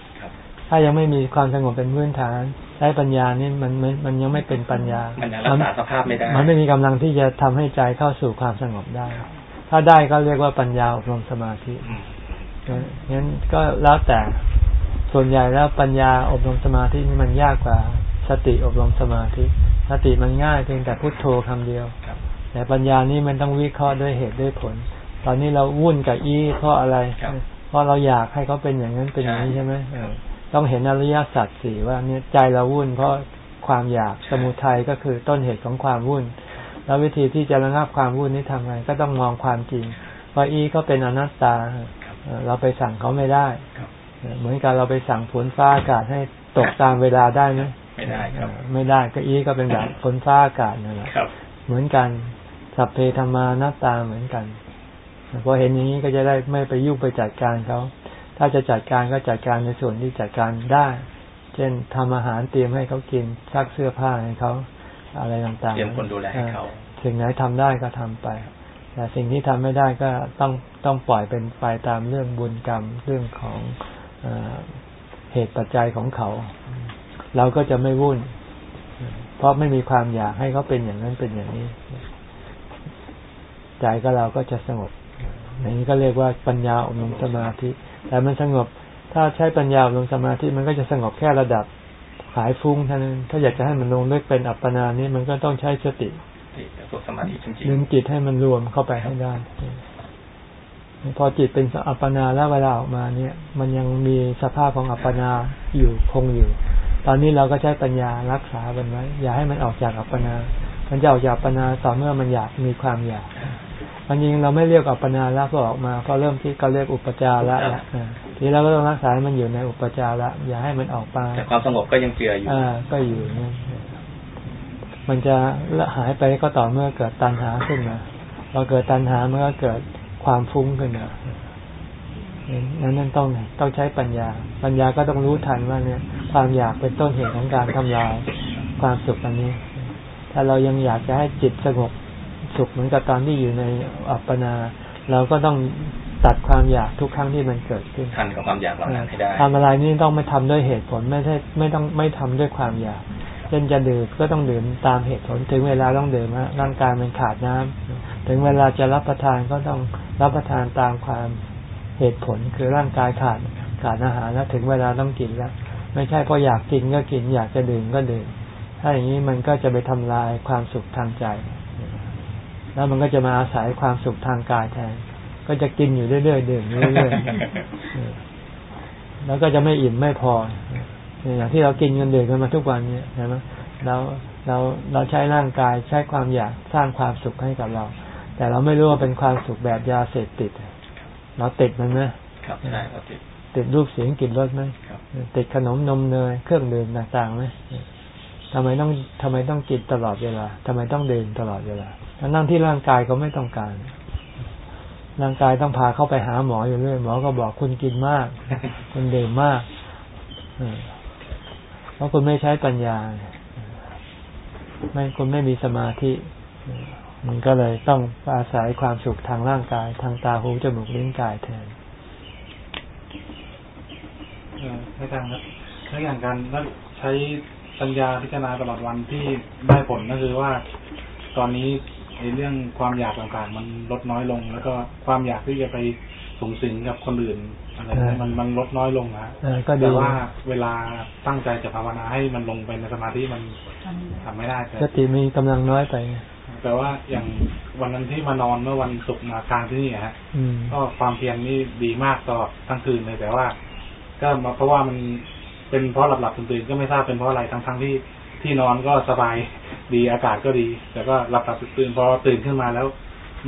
ถ้ายังไม่มีความสงบเป็นพื้นฐานใช้ปัญญานี่มันมันยังไม่เป็นปัญญาปัญญารักษาสภาพไม่ได้ มันไม่มีกำลังที่จะทำให้ใจเข้าสู่ความสงบได้ ถ้าได้ก็เรียกว่าปัญญาอบรมสมาธิงั้นก็แล้วแต่ส่วนใหญ่แล้วปัญญาอบรมสมาธินี่มันยากกว่าสติอบรมสมาธิ สติมันง่ายเพียงแต่พุทโธคำเดียวแต่ปัญญานี้มันต้องวิเคราะห์ด้วยเหตุด้วยผล ตอนนี้เราวุ่นกับอีเพราะอะไร เพราะเราอยากให้เขาเป็นอย่างนั้นเป็นอย่างนี้ใช่ไหมต้องเห็นอริยสัจสี่ว่าเนี่ยใจเราวุ่น เพราะความอยากสมุทัยก็คือต้นเหตุของความวุ่น แล้ววิธีที่จะระงับความวุ่นนี้ทำไงก็ต้องมองความจริงว่าอีก็เป็นอนัตตาเราไปสั่งเขาไม่ได้ เหมือนกันเราไปสั่งฝนฟ้าอากาศให้ตกตามเวลาได้ไหม ไม่ได้ครับ ไม่ได้เก็อีก็เป็นแบบฝนฟ้าอากาศนั่นแหละครับเหมือนกันสัพเพธรรมานาตาเหมือนกันพอเห็นอย่างนี้ก็จะได้ไม่ไปยุ่งไปจัดการเขา ถ้าจะจัดการก็จัดการในส่วนที่จัดการได้ เช่นทำอาหารเตรียมให้เขากินซักเสื้อผ้าให้เขาอะไรต่างๆเตรียมคนดูแลให้เขาสิ่งไหนทำได้ก็ทำไป แต่สิ่งที่ทำไม่ได้ก็ต้องต้องปล่อยเป็นไปตามเรื่องบุญกรรมเรื่องของเออเหตุปัจจัยของเขา เราก็จะไม่วุ่น เพราะไม่มีความอยากให้เขาเป็นอย่างนั้นเป็นอย่างนี้ ใจก็เราก็จะสงบอย่างนี้ก็เรียกว่าปัญญาอบรมสมาธิ แต่มันสงบ ถ้าใช้ปัญญาอบรมสมาธิมันก็จะสงบแค่ระดับขายฟุ้งเท่านั้น ถ้าอยากจะให้มันลงลึกเป็นอัปปนานี้มันก็ต้องใช้สติที่ฝึกสมาธิจริงดึงจิตให้มันรวมเข้าไปให้ได้พอจิตเป็นอัปปนาแล้วเวลาออกมาเนี่ย มันยังมีสภาพของอัปปนาอยู่คงอยู่ ตอนนี้เราก็ใช้ปัญญารักษามันไว้ อย่าให้มันออกจากอัปปนา มันจะออกจากอัปปนาต่อเมื่อมันอยากมีความอยากมันจริงเราไม่เรียกอัปปนาแล้วพอออกมาพอเริ่มที่ก็เรียกอุปจาระละอ่าทีเราก็ต้องรักษาให้มันอยู่ในอุปจาระอย่าให้มันออกมาๆแต่ความสงบก็ยังเจืออยู่อ่าก็อยู่นั่นมันจะละหายไปก็ต่อเมื่อเกิดตัณหาขึ้นมาพอเกิดตัณหามันก็เกิดความฟุ้งขึ้นมา นั้นนั่นต้องต้องใช้ปัญญา ปัญญาก็ต้องรู้ทันว่าเนี่ย ความอยากเป็นต้นเหตุของการทำลายความสุขอันนี้ ถ้าเรายังอยากจะให้จิตสงบสุขเหมือนกับตอนที่อยู่ในอัปปนา เราก็ต้องตัดความอยากทุกครั้งที่มันเกิดขึ้นทันกับความอยากเหล่านั้นให้ได้ทำอะไรนี่ต้องไม่ทำด้วยเหตุผลไม่ใช่ไม่ต้องไม่ทำด้วยความอยากเช่นจะดื่มก็ต้องดื่มตามเหตุผล ถึงเวลาต้องดื่มฮะร่างกายมันขาดน้ำถึงเวลาจะรับประทานก็ต้องรับประทานตามความ เหตุผลคือร่างกายขาดขาดอาหารแล้วถึงเวลาต้องกินแล้ว ไม่ใช่พออยากกินก็กิน อยากจะดื่มก็ดื่มถ้าอย่างนี้มันก็จะไปทำลายความสุขทางใจ แล้วมันก็จะมาอาศัยความสุขทางกายแทน ก็จะกินอยู่เรื่อยๆดื่มอยู่เรื่อยๆแล้วก็จะไม่อิ่มไม่พออย่างที่เรากินกันดื่มกันมาทุกวันเนี่ยใช่ไหมเราเราเราใช้ร่างกายใช้ความอยากสร้างความสุขให้กับเรา แต่เราไม่รู้ว่าเป็นความสุขแบบยาเสพติด เราติดมันไหมครับใช่ครับติดติดรูปเสียงกลิ่นรสไหมครับติดขนมนมเนยเครื่องดื่มต่างๆไหมทำไมต้องทำไมต้องกินตลอดเวลาทำไมต้องดื่มตลอดเวลาทั้งนั่งที่ร่างกายก็ไม่ต้องการ ร่างกายต้องพาเข้าไปหาหมออยู่เรื่อยหมอก็บอกคุณกินมาก คุณดื่มมากเออเพราะคุณไม่ใช้ปัญญาไม่คุณไม่มีสมาธิ มันก็เลยต้องอาศัยความสุขทางร่างกาย ทางตาหูจมูกลิ้นกายแทนเอ่อไม่ทางครับถ้าอย่างการใช้ปัญญาพิจารณาตลอดวันที่ได้ผลก็คือว่า ตอนนี้ในเรื่องความอยากต่างๆ มันลดน้อยลง แล้วก็ความอยากที่จะไปสูงสิงกับคนอื่นอะไรเนี่ยมันมันลดน้อยลงนะเออก็ดีแต่ว่าเวลาตั้งใจจะภาวนาให้มันลงไปในสมาธิมันทำไม่ได้แต่สติมีกำลังน้อยไป แต่ว่าอย่างวันนั้นที่มานอนเมื่อวันศุกร์มาค้างที่นี่อะฮะอืมก็ความเพียรนี่ดีมากตลอดทั้งคืนเลยแต่ว่า ก็มาเพราะว่ามันเป็นเพราะหลับหลับๆตื่นๆก็ไม่ทราบเป็นเพราะอะไรทั้งทั้งๆที่ที่นอนก็สบายดีอากาศก็ดี แต่ก็หลับหลับๆตื่นๆพอตื่นขึ้นมาแล้ว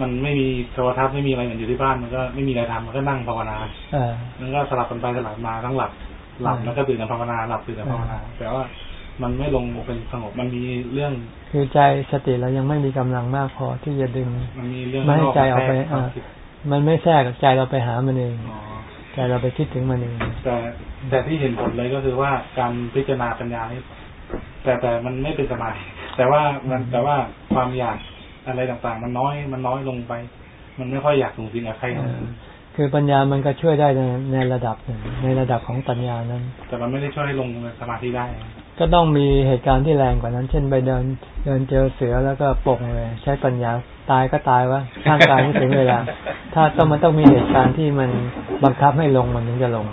มันไม่มีโทรทัศน์ไม่มีอะไรเหมือนอยู่ที่บ้านมันก็ไม่มีอะไรทำมันก็นั่งภาวนาเออมันก็สลับกันไปสลับมาทั้งหลับหลับอืมแล้วก็ตื่นมาภาวนาหลับตื่นมาภาวนาแต่ว่า มันไม่ลงเป็นสงบมันมีเรื่อง คือใจสติเรายังไม่มีกำลังมากพอที่จะดึงมันมีเรื่องไม่ให้ใจออกไปแทรกความอ่าคิดมันไม่แทรกใจเราไปหามันเองอ๋อใจเราไปคิดถึงมันเองแต่แต่ที่เห็นผลเลยก็คือว่าการพิจารณาปัญญานี่แต่แต่มันไม่เป็นสมาธิแต่ว่ามันแต่ว่าความอยากอะไรต่างๆ มันน้อยมันน้อยลงไป มันไม่ค่อยอยากสูงสิงกับใครเออคือปัญญามันก็ช่วยได้ในในระดับหนึ่งในระดับของปัญญานั้น แต่มันไม่ได้ช่วยให้ลงสมาธิได้ ก็ต้องมีเหตุการณ์ที่แรงกว่านั้น เช่นไปเดิน เดินเจอเสือแล้วก็ปลงเลย ใช้ปัญญาตายก็ตายวะร่างกายไม่ถึงเวลา ถ้าต้องมันต้องมีเหตุการณ์ที่มันบังคับให้ลงมันถึงจะลง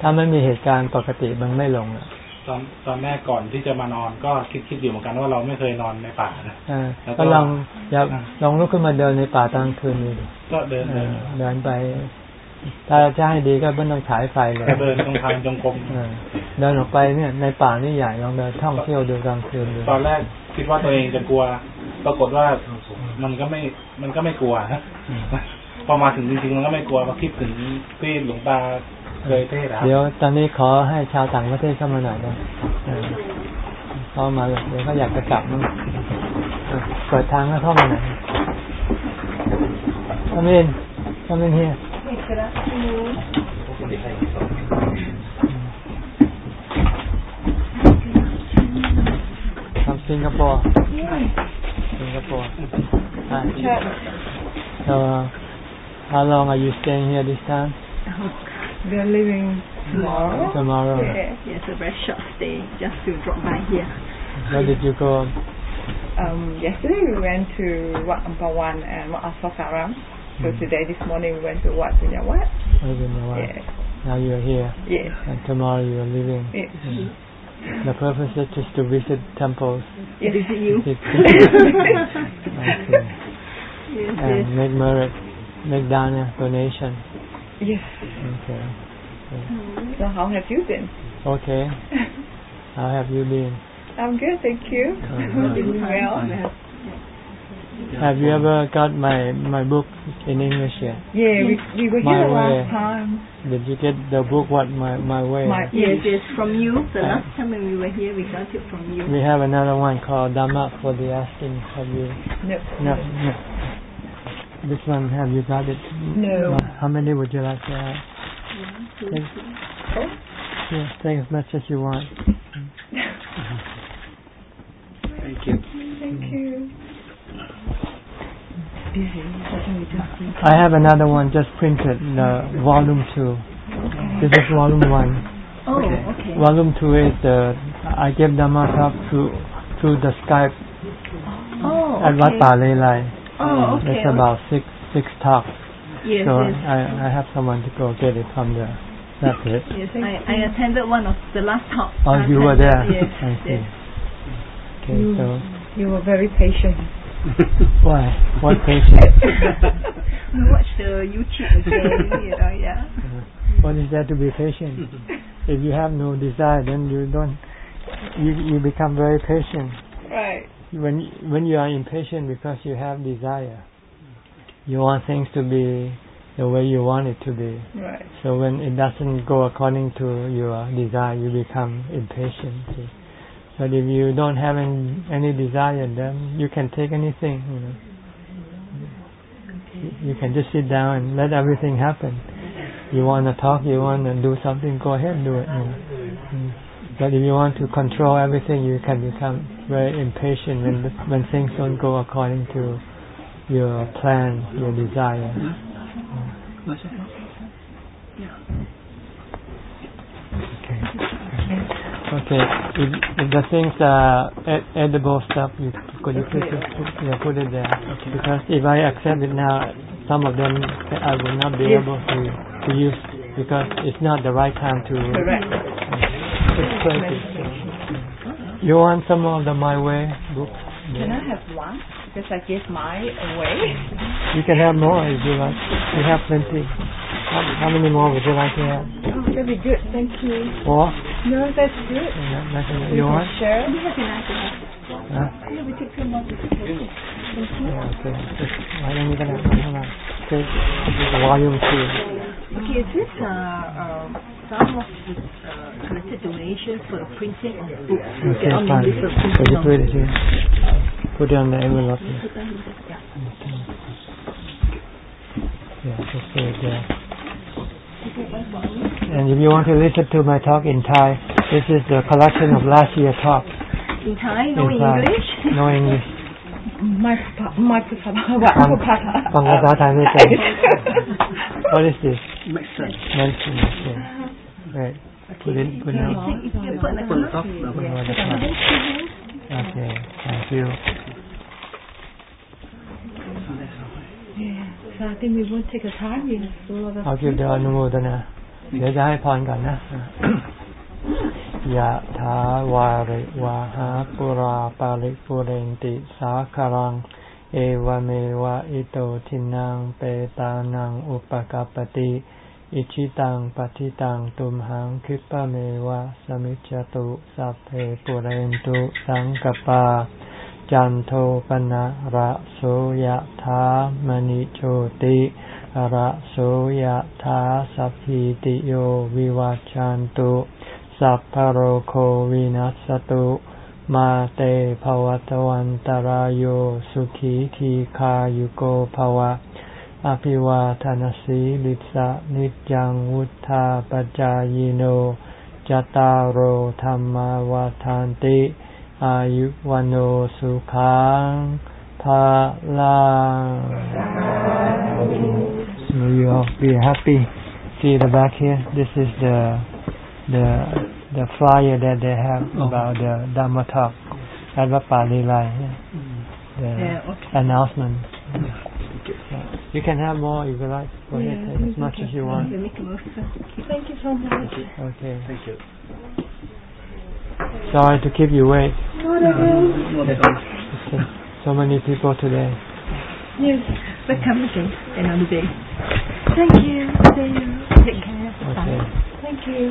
ถ้าไม่มีเหตุการณ์ปกติมันไม่ลงอะตอนตอนแรกก่อนที่จะมานอนก็คิดคิดอยู่เหมือนกันว่าเราไม่เคยนอนในป่านะเออแล้วก็ก็ลองอย่าลองลุกขึ้นมาเดินในป่าตอนกลางคืนดูดิก็เดินเอเดินอเดินไป ถ้าจะให้ดีก็ไม่ต้องฉายไฟเลยก็เดินตรงทางจงกรมเออเดินออกไปเนี่ย ในป่านี่ใหญ่ลองเดินท่องเที่ยวดูกลางคืนดูตอนแรกคิดว่าตัวเองจะกลัว ปรากฏว่ามันก็ไม่ มันก็ไม่กลัวนะอืมพอมาถึงจริงๆมันก็ไม่กลัวมาคิดถึงที่หลวงตาเคยเทศครับเดี๋ยวตอนนี้ขอให้ชาวต่างประเทศเข้ามาหน่อยนะเออเข้ามาเลยเดี๋ยวเขาอยากจะกลับมั้งเออเปิดทางให้เข้ามาหน่อย Come in Come in here from Singapore. Singapore. Hi. So uh, how long are you staying here this time? We are leaving tomorrow. tomorrow. Yeah, yes, a very short stay just to drop by here. where did you go? Um, yesterday we went to Wat Ampawan and Wat Aswakaram. So Mm. today, this morning, we went to Wat Punyawat. Where did you Yes, now you're here yes, and tomorrow you're leaving yes. the purpose is just to visit temples yes. Visit you. visit okay. yes, and yes, make merit make dana donation yes. okay So how have you been? okay how have you been I'm good, thank you. Doing well. Have you ever got my my book in english yet Yeah, we, we were My here way. last time. did you get the book what my my way My, Yes, yes, from you. The Uh, last time when we were here, we got it from you. we have another one called dhamma for the asking have you no, no no this one have you got it No. how many would you like to have take, yeah, take as much as you want Thank you. thank you. I have another one just printed, the volume two. This is volume one. Oh, okay. Volume two is the I gave Dhamma talk through through the Skype Oh, at Wat okay. Pa Lay Lai. Oh, okay. It's about six six talks. Yes, so yes. I I have someone to go get it from there. That's it. Yes, I, I attended one of the last talk. Oh, I you were there. Yes, I see. yes. Okay, so You were very patient. why? What patient? We watched the YouTube again, you know, yeah. what is there to be patient? If you have no desire, then you don't. You you become very patient. Right. when when you are impatient because you have desire you want things to be the way you want it to be Right. so when it doesn't go according to your desire you become impatient see. But if you don't have any, any desire then you can take anything you know You- can just sit down and let everything happen you want to talk you want to do something go ahead and do it you know. Mm. But if you want to control everything, you can become very impatient when when things don't go according to your plan, your desire. Okay. Okay. If, if the things are ed- edible stuff, you could you put it, put, yeah, put it there. Because if I accept it now, some of them I will not be Yes. able to to use because it's not the right time to Correct. crazy. You want some of the My Way book? Can I have one? Because I gave my away. You can have more if you like. We have plenty. How, how many more would you like to have? Oh, that'd be good. Thank you. Four? No, that's good. Yeah, you want? Share? We have enough. Huh? Yeah, we took two more to take. Yeah, okay. Just, why don't you get it? hold on. Take the volume two. Okay, is this uh, uh, some of the uh, collected donations for the printing of books? Okay, okay fine. So just wait it here. Put it on the envelope. Yeah. Yeah, just put it there. Okay, And if you want to listen to my talk in Thai, this is the collection of last year's talk In Thai, no in Thai. English? No English. My my what ฟังฟังภาษาไทยไม่เป็น What is this? Medicine. Medicine. Okay. Right. Put it, put it on. If you put like Put a it up. Put it on the top. Okay. Thank you. So I think we won't take a time in so that เอาคิว เดี๋ยวจะให้พรก่อนนะยะถาวาริวาหาปุราปาริปุเรนติสาคารัง เอวเมวะอิโตทินังเปตานังอุปกปปติอิชิตังปฏิตังตุมหังคิปะเมวะสมิจจตุสัพเพปุเรนตุสังกปา จันโทปนะระโสยะถามณิโชติ ระโสยธาสัพพิติโยวิวัจจันตุ สัพพโรโควินัสตุ มาเตภวัตวันตารโยสุขีทีขายุโกภวะ อภิวาทานสีลิสะนิจังวุธาปจายโนจตารโหธรรมวาทานติ อายุวันโอสุขังภาลัง you all be happy. See the back here. This is the the the flyer that they have oh. about the Dhamma talk at Vapali Lai. Mm. The Yeah, okay. announcement. You can have more if you like. Go ahead, take as much as you want. You make a most of it. Thank you so much. Okay. Thank you. Sorry to keep you wait. So many people today. Yes, but come again another day. Thank you. See you. Take care. Okay. Thank you.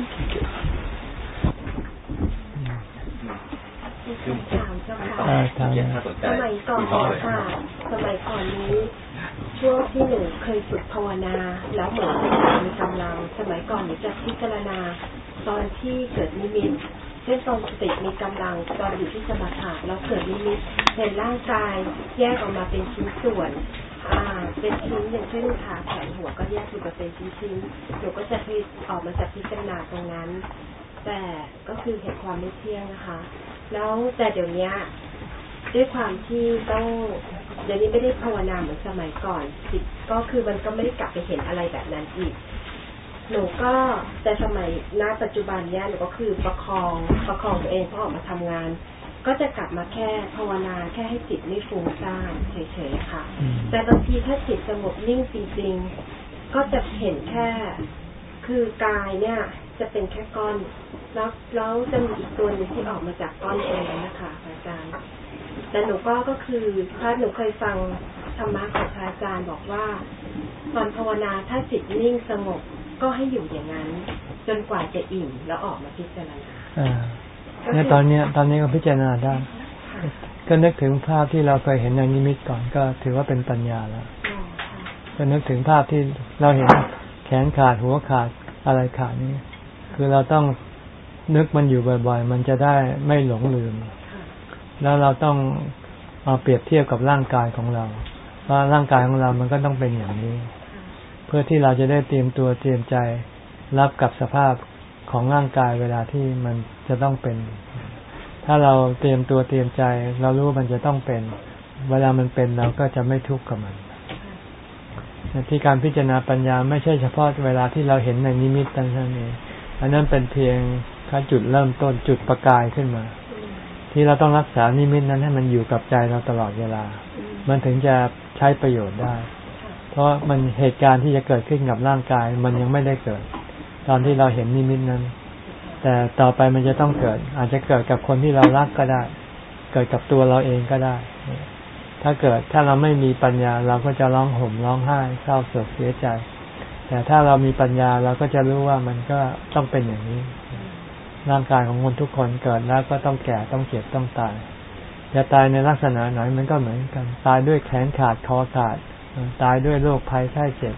ถามเจ้าค่ะอ่าทางถ้าสนใจสมัยก่อนคุยต่อเลยค่ะสมัยก่อนนี้ช่วงที่หนูเคยฝึกภาวนาแล้วเหมือนจิตใจมีกำลังสมัยก่อนหนูจะพิจารณาตอนที่เกิดนิมิตเช่นตอนสติมีกำลังตอนอยู่ที่สมาธิแล้วเกิดนิมิตเห็นร่างกายแยกออกมาเป็นชิ้นส่วน อ่าเป็นชิ้นอย่างเช่นขาแขนหัวก็แยกอยู่มาเป็นชิ้นๆหนูก็จะพิออกมาจากพิจารณาตรงนั้น แต่ก็คือเห็นความไม่เที่ยงนะคะ แล้วแต่เดี๋ยวนี้ด้วยความที่ต้องเดี๋ยวนี้ไม่ได้ภาวนาเหมือนสมัยก่อนจิตก็คือมันก็ไม่ได้กลับไปเห็นอะไรแบบนั้นอีกหนูก็แต่สมัยณปัจจุบันเนี้ยหนูก็คือประคองประคองตัวเองเพอออกมาทำงาน ก็จะกลับมาแค่ภาวนาแค่ให้จิตไม่ฟุ้งซ่านเฉยๆค่ะอืมแต่บางทีถ้าจิตสงบนิ่งจริงๆ ก็จะเห็นแค่คือกายเนี่ย จะเป็นแค่ก้อนแล้วแล้วจะมีอีกตัวหนึ่งที่ออกมาจากก้อนตรงนั้นนะคะอาจารย์แต่หนูก็ก็คือถ้าหนูเคยฟังธรรมะของพระอาจารย์บอกว่าตอนภาวนาถ้าจิตนิ่งสงบก็ให้อยู่อย่างนั้น จนกว่าจะอิ่มแล้วออกมาพิจารณาอ่า เนี่ยตอนเนี้ยตอนนี้ก็พิจารณาได้ ก็นึกถึงภาพที่เราเคยเห็นในนิมิตก่อนก็ถือว่าเป็นปัญญาแล้วก็นึกถึงภาพที่เราเห็นแขนขาดหัวขาดอะไรขาดนี่คือเราต้องนึกมันอยู่บ่อย ๆ มันจะได้ไม่หลงลืม แล้วเราต้องมาเปรียบเทียบกับร่างกายของเราว่าร่างกายของเรามันก็ต้องเป็นอย่างนี้ เพื่อที่เราจะได้เตรียมตัวเตรียมใจรับกับสภาพของร่างกายเวลาที่มัน จะต้องเป็น ถ้าเราเตรียมตัวเตรียมใจ เรารู้ว่ามันจะต้องเป็น เวลามันเป็นเราก็จะไม่ทุกข์กับมันที่การพิจารณาปัญญาไม่ใช่เฉพาะเวลาที่เราเห็นในนิมิตเท่านั้นเองอันนั้นเป็นเพียงแค่จุดเริ่มต้นจุดประกายขึ้นมา ที่เราต้องรักษานิมิตนั้นให้มันอยู่กับใจเราตลอดเวลา มันถึงจะใช้ประโยชน์ได้ เพราะมันเหตุการณ์ที่จะเกิดขึ้นกับร่างกาย มันยังไม่ได้เกิด ตอนที่เราเห็นนิมิตนั้น แต่ต่อไปมันจะต้องเกิด อาจจะเกิดกับคนที่เรารักก็ได้ เกิดกับตัวเราเองก็ได้ ถ้าเกิดถ้าเราไม่มีปัญญาเราก็จะร้องห่มร้องไห้เศร้าโศกเสียใจ แต่ถ้าเรามีปัญญาเราก็จะรู้ว่ามันก็ต้องเป็นอย่างนี้ ร่างกายของคนทุกคนเกิดแล้วก็ต้องแก่ต้องเจ็บต้องตายจะตายในลักษณะไหนมันก็เหมือนกัน ตายด้วยแขนขาดคอขาด ตายด้วยโรคภัยไข้เจ็บ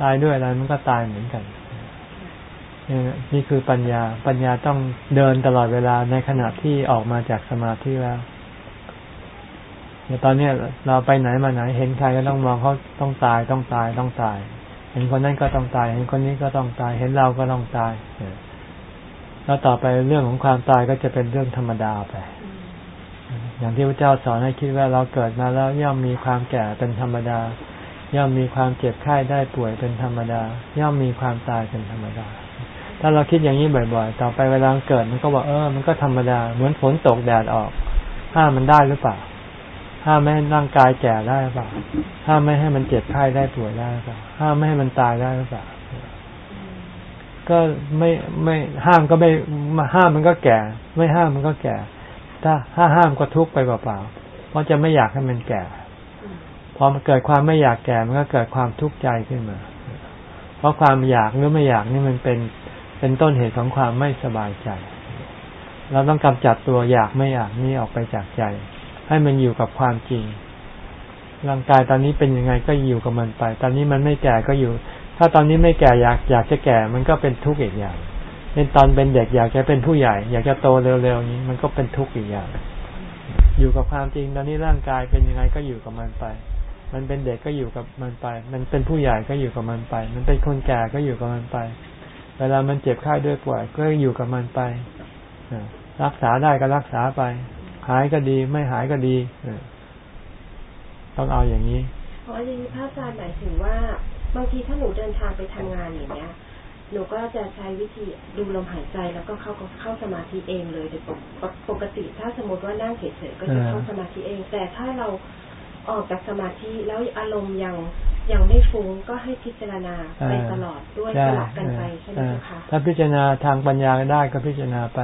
ตายด้วยอะไรมันก็ตายเหมือนกัน นี่คือปัญญา ปัญญาต้องเดินตลอดเวลาในขณะที่ออกมาจากสมาธิแล้วเนี่ยตอนเนี้ยเราไปไหนมาไหนเห็นใครก็ต้องมองเขาต้องตายต้องตายต้องตาย เห็นคนนั้นก็ต้องตาย เห็นคนนี้ก็ต้องตาย เห็นเราก็ต้องตายเนี่ยแล้วต่อไปเรื่องของความตายก็จะเป็นเรื่องธรรมดาไป อย่างที่พระเจ้าสอนให้คิดว่าเราเกิดมาแล้วย่อมมีความแก่เป็นธรรมดา ย่อมมีความเจ็บไข้ได้ป่วยเป็นธรรมดา ย่อมมีความตายเป็นธรรมดา ถ้าเราคิดอย่างนี้บ่อยๆ ต่อไปเวลาเกิดมันก็บอกเออ มันก็ธรรมดา เหมือนฝนตกแดดออก ห้ามมันได้หรือเปล่า ห้ามไม่ให้ร่างกายแก่ได้หรือเปล่า ห้ามไม่ให้มันเจ็บไข้ได้ป่วยได้หรือเปล่า ห้ามไม่ให้มันตายได้หรือเปล่า ก็ไม่ไม่ห้ามก็ไม่ห้ามมันก็แก่ ไม่ห้ามมันก็แก่ ถ้าถ้าห้ามก็ทุกข์ไปเปล่าๆ เพราะจะไม่อยากให้มันแก่ พอมันเกิดความไม่อยากแก่ มันก็เกิดความทุกข์ใจขึ้นมา เพราะความอยากหรือไม่อยากนี่มันเป็น เป็นต้นเหตุของความไม่สบายใจ เราต้องกำจัดตัวอยากไม่อยากนี่ออกไปจากใจ ให้มันอยู่กับความจริง ร่างกายตอนนี้เป็นยังไงก็อยู่กับมันไป ตอนนี้มันไม่แก่ก็อยู่ ถ้าตอนนี้ไม่แก่อยากอยากจะแก่ มันก็เป็นทุกข์อีกอย่างเป็นตอนเป็นเด็กอยากจะเป็นผู้ใหญ่ อยากจะโตเร็วๆนี้ มันก็เป็นทุกข์อีกอย่าง อยู่กับความจริง ตอนนี้ร่างกายเป็นยังไงก็อยู่กับมันไปมันเป็นเด็กก็อยู่กับมันไป มันเป็นผู้ใหญ่ก็อยู่กับมันไป มันเป็นคนแก่ก็อยู่กับมันไป เวลามันเจ็บไข้ด้วยป่วยก็อยู่กับมันไปรักษาได้ก็รักษาไป หายก็ดีไม่หายก็ดีต้องเอาอย่างนี้เพราะอย่างนี้พระอาจารย์หมายถึงว่า บางทีถ้าหนูเดินทางไปทำงานอย่างเงี้ยหนูก็จะใช้วิธีดูลมหายใจแล้วก็เข้าเข้าสมาธิเองเลยโดยปกติถ้าสมมติว่านั่งเฉยๆก็จะเข้าสมาธิเอง แต่ถ้าเรา ออกจากสมาธิแล้วอารมณ์ยังยังไม่ฟุ้งก็ให้พิจารณาไปตลอดด้วยสลับกันไปใช่ไหมคะถ้าพิจารณาทางปัญญาได้ก็พิจารณาไป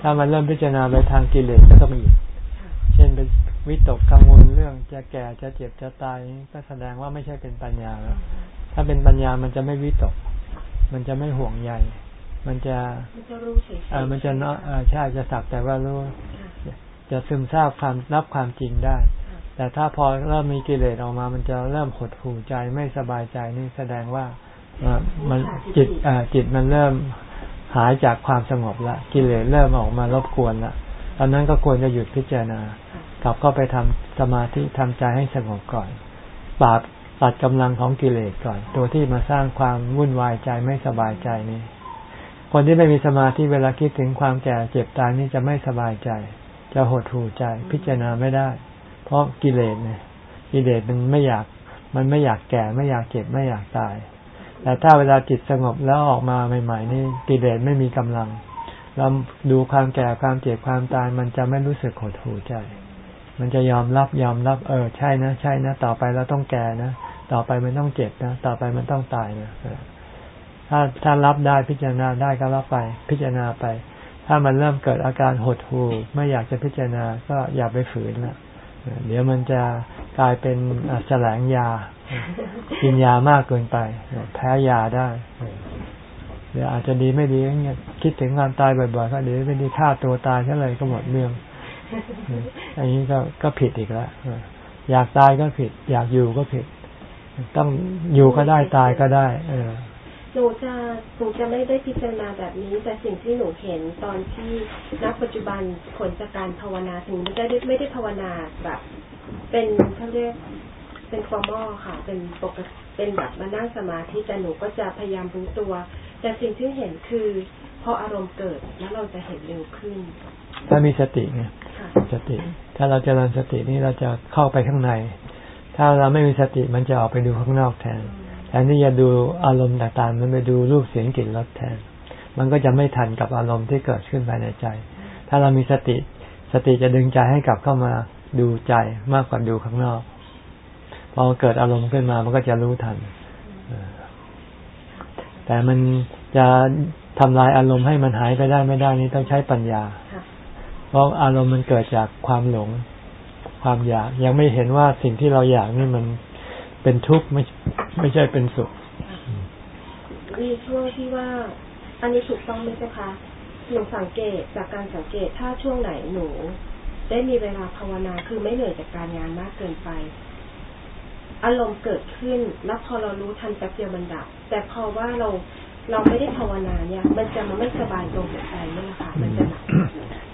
ถ้ามันเริ่มพิจารณาไปทางกิเลสก็ต้องหยุดเช่นเป็นวิตกกังวลเรื่องจะแก่จะเจ็บจะตายก็แสดงว่าไม่ใช่เป็นปัญญาแล้วถ้าเป็นปัญญามันจะไม่วิตก มันจะไม่ห่วงใยมันจะมันจะรู้เฉยเออมันจะเนาะใช่จะสักแต่ว่ารู้จะซึมซาบความรับความจริงได้ แต่ถ้าพอเริ่มมีกิเลสออกมา มันจะเริ่มหดหู่ใจไม่สบายใจนี่แสดงว่ามันจิตจิตมันเริ่มหายจากความสงบละกิเลสเริ่มออกมารบกวนละตอนนั้นก็ควรจะหยุดพิจารณากลับเข้าไปทำสมาธิทำใจให้สงบก่อนปราบตัดกำลังของกิเลสก่อน ตัวที่มาสร้างความวุ่นวายใจไม่สบายใจนี้คนที่ไม่มีสมาธิเวลาคิดถึงความแก่เจ็บตายนี่จะไม่สบายใจ จะหดหู่ใจ พิจารณาไม่ได้ เพราะกิเลสเนี่ยกิเลสมันไม่อยาก มันไม่อยากแก่ ไม่อยากเจ็บไม่อยากตาย แต่ถ้าเวลาจิตสงบแล้วออกมาใหม่ ๆ นี่กิเลสไม่มีกำลังเราดูความแก่ความเจ็บความตาย มันจะไม่รู้สึกหดหู่ใจ มันจะยอมรับยอมรับเออใช่นะใช่นะต่อไปเราต้องแก่นะต่อไปมันต้องเจ็บนะต่อไปมันต้องตายนะถ้าถ้ารับได้พิจารณาได้ก็รับไป พิจารณาไป ถ้ามันเริ่มเกิดอาการหดหู่ไม่อยากจะพิจารณาก็อย่าไปฝืนละ เดี๋ยวมันจะกลายเป็นแสลงยา กินยามากเกินไป แพ้ยาได้ เดี๋ยวอาจจะดีไม่ดีเงี้ยคิดถึงความตายบ่อยๆก็เดี๋ยวไม่ดีฆ่าตัวตายแค่เลยก็หมดเรื่องอันนี้ก็ก็ผิดอีกแล้วอยากตายก็ผิด อยากอยู่ก็ผิด ต้องอยู่ก็ได้ตายก็ได้ เออ หนูจะหนูจะไม่ได้พิจารณาแบบนี้ แต่สิ่งที่หนูเห็นตอนที่นักปัจจุบันผลจากการภาวนาถึงไม่ได้ไม่ได้ภาวนาแบบ เป็นเขาเรียกเป็นฟอร์มอลค่ะ เป็นปกติเป็นแบบมานั่งสมาธิแต่หนูก็จะพยายามรู้ตัว แต่สิ่งที่เห็นคือพออารมณ์เกิดแล้วเราจะเห็นเร็วขึ้น ถ้ามีสติไงสติ ถ้าเราจเจริญสตินี่เราจะเข้าไปข้างใน ถ้าเราไม่มีสติมันจะออกไปดูข้างนอกแทน แทนที่จะดูอารมณ์ต่างๆ มันไปดูรูปเสียงกลิ่นรสแทน มันก็จะไม่ทันกับอารมณ์ที่เกิดขึ้นภายในใจ ถ้าเรามีสติ สติจะดึงใจให้กลับเข้ามาดูใจมากกว่าดูข้างนอก พอเกิดอารมณ์ขึ้นมา มันก็จะรู้ทัน แต่มันจะทำลายอารมณ์ให้มันหายไปได้ไม่ได้นี่ต้องใช้ปัญญา เพราะอารมณ์มันเกิดจากความหลง ความอยาก ยังไม่เห็นว่าสิ่งที่เราอยากนี่มัน เป็นทุกข์ไม่ไม่ใช่เป็นสุขมีช่วงที่ว่า อันนี้ถูกต้องไหมเจ้าคะหนูสังเกตจากการสังเกตถ้าช่วงไหนหนู ได้มีเวลาภาวนาคือไม่เหนื่อยจากการงานมากเกินไป อารมณ์เกิดขึ้นแล้วพอเรารู้ทันแป๊บเดียวมันดับ แต่พอว่าเราเราไม่ได้ภาวนาเนี่ย มันจะมันไม่สบายตรงหัวใจนี่แหละค่ะมันจะหนัก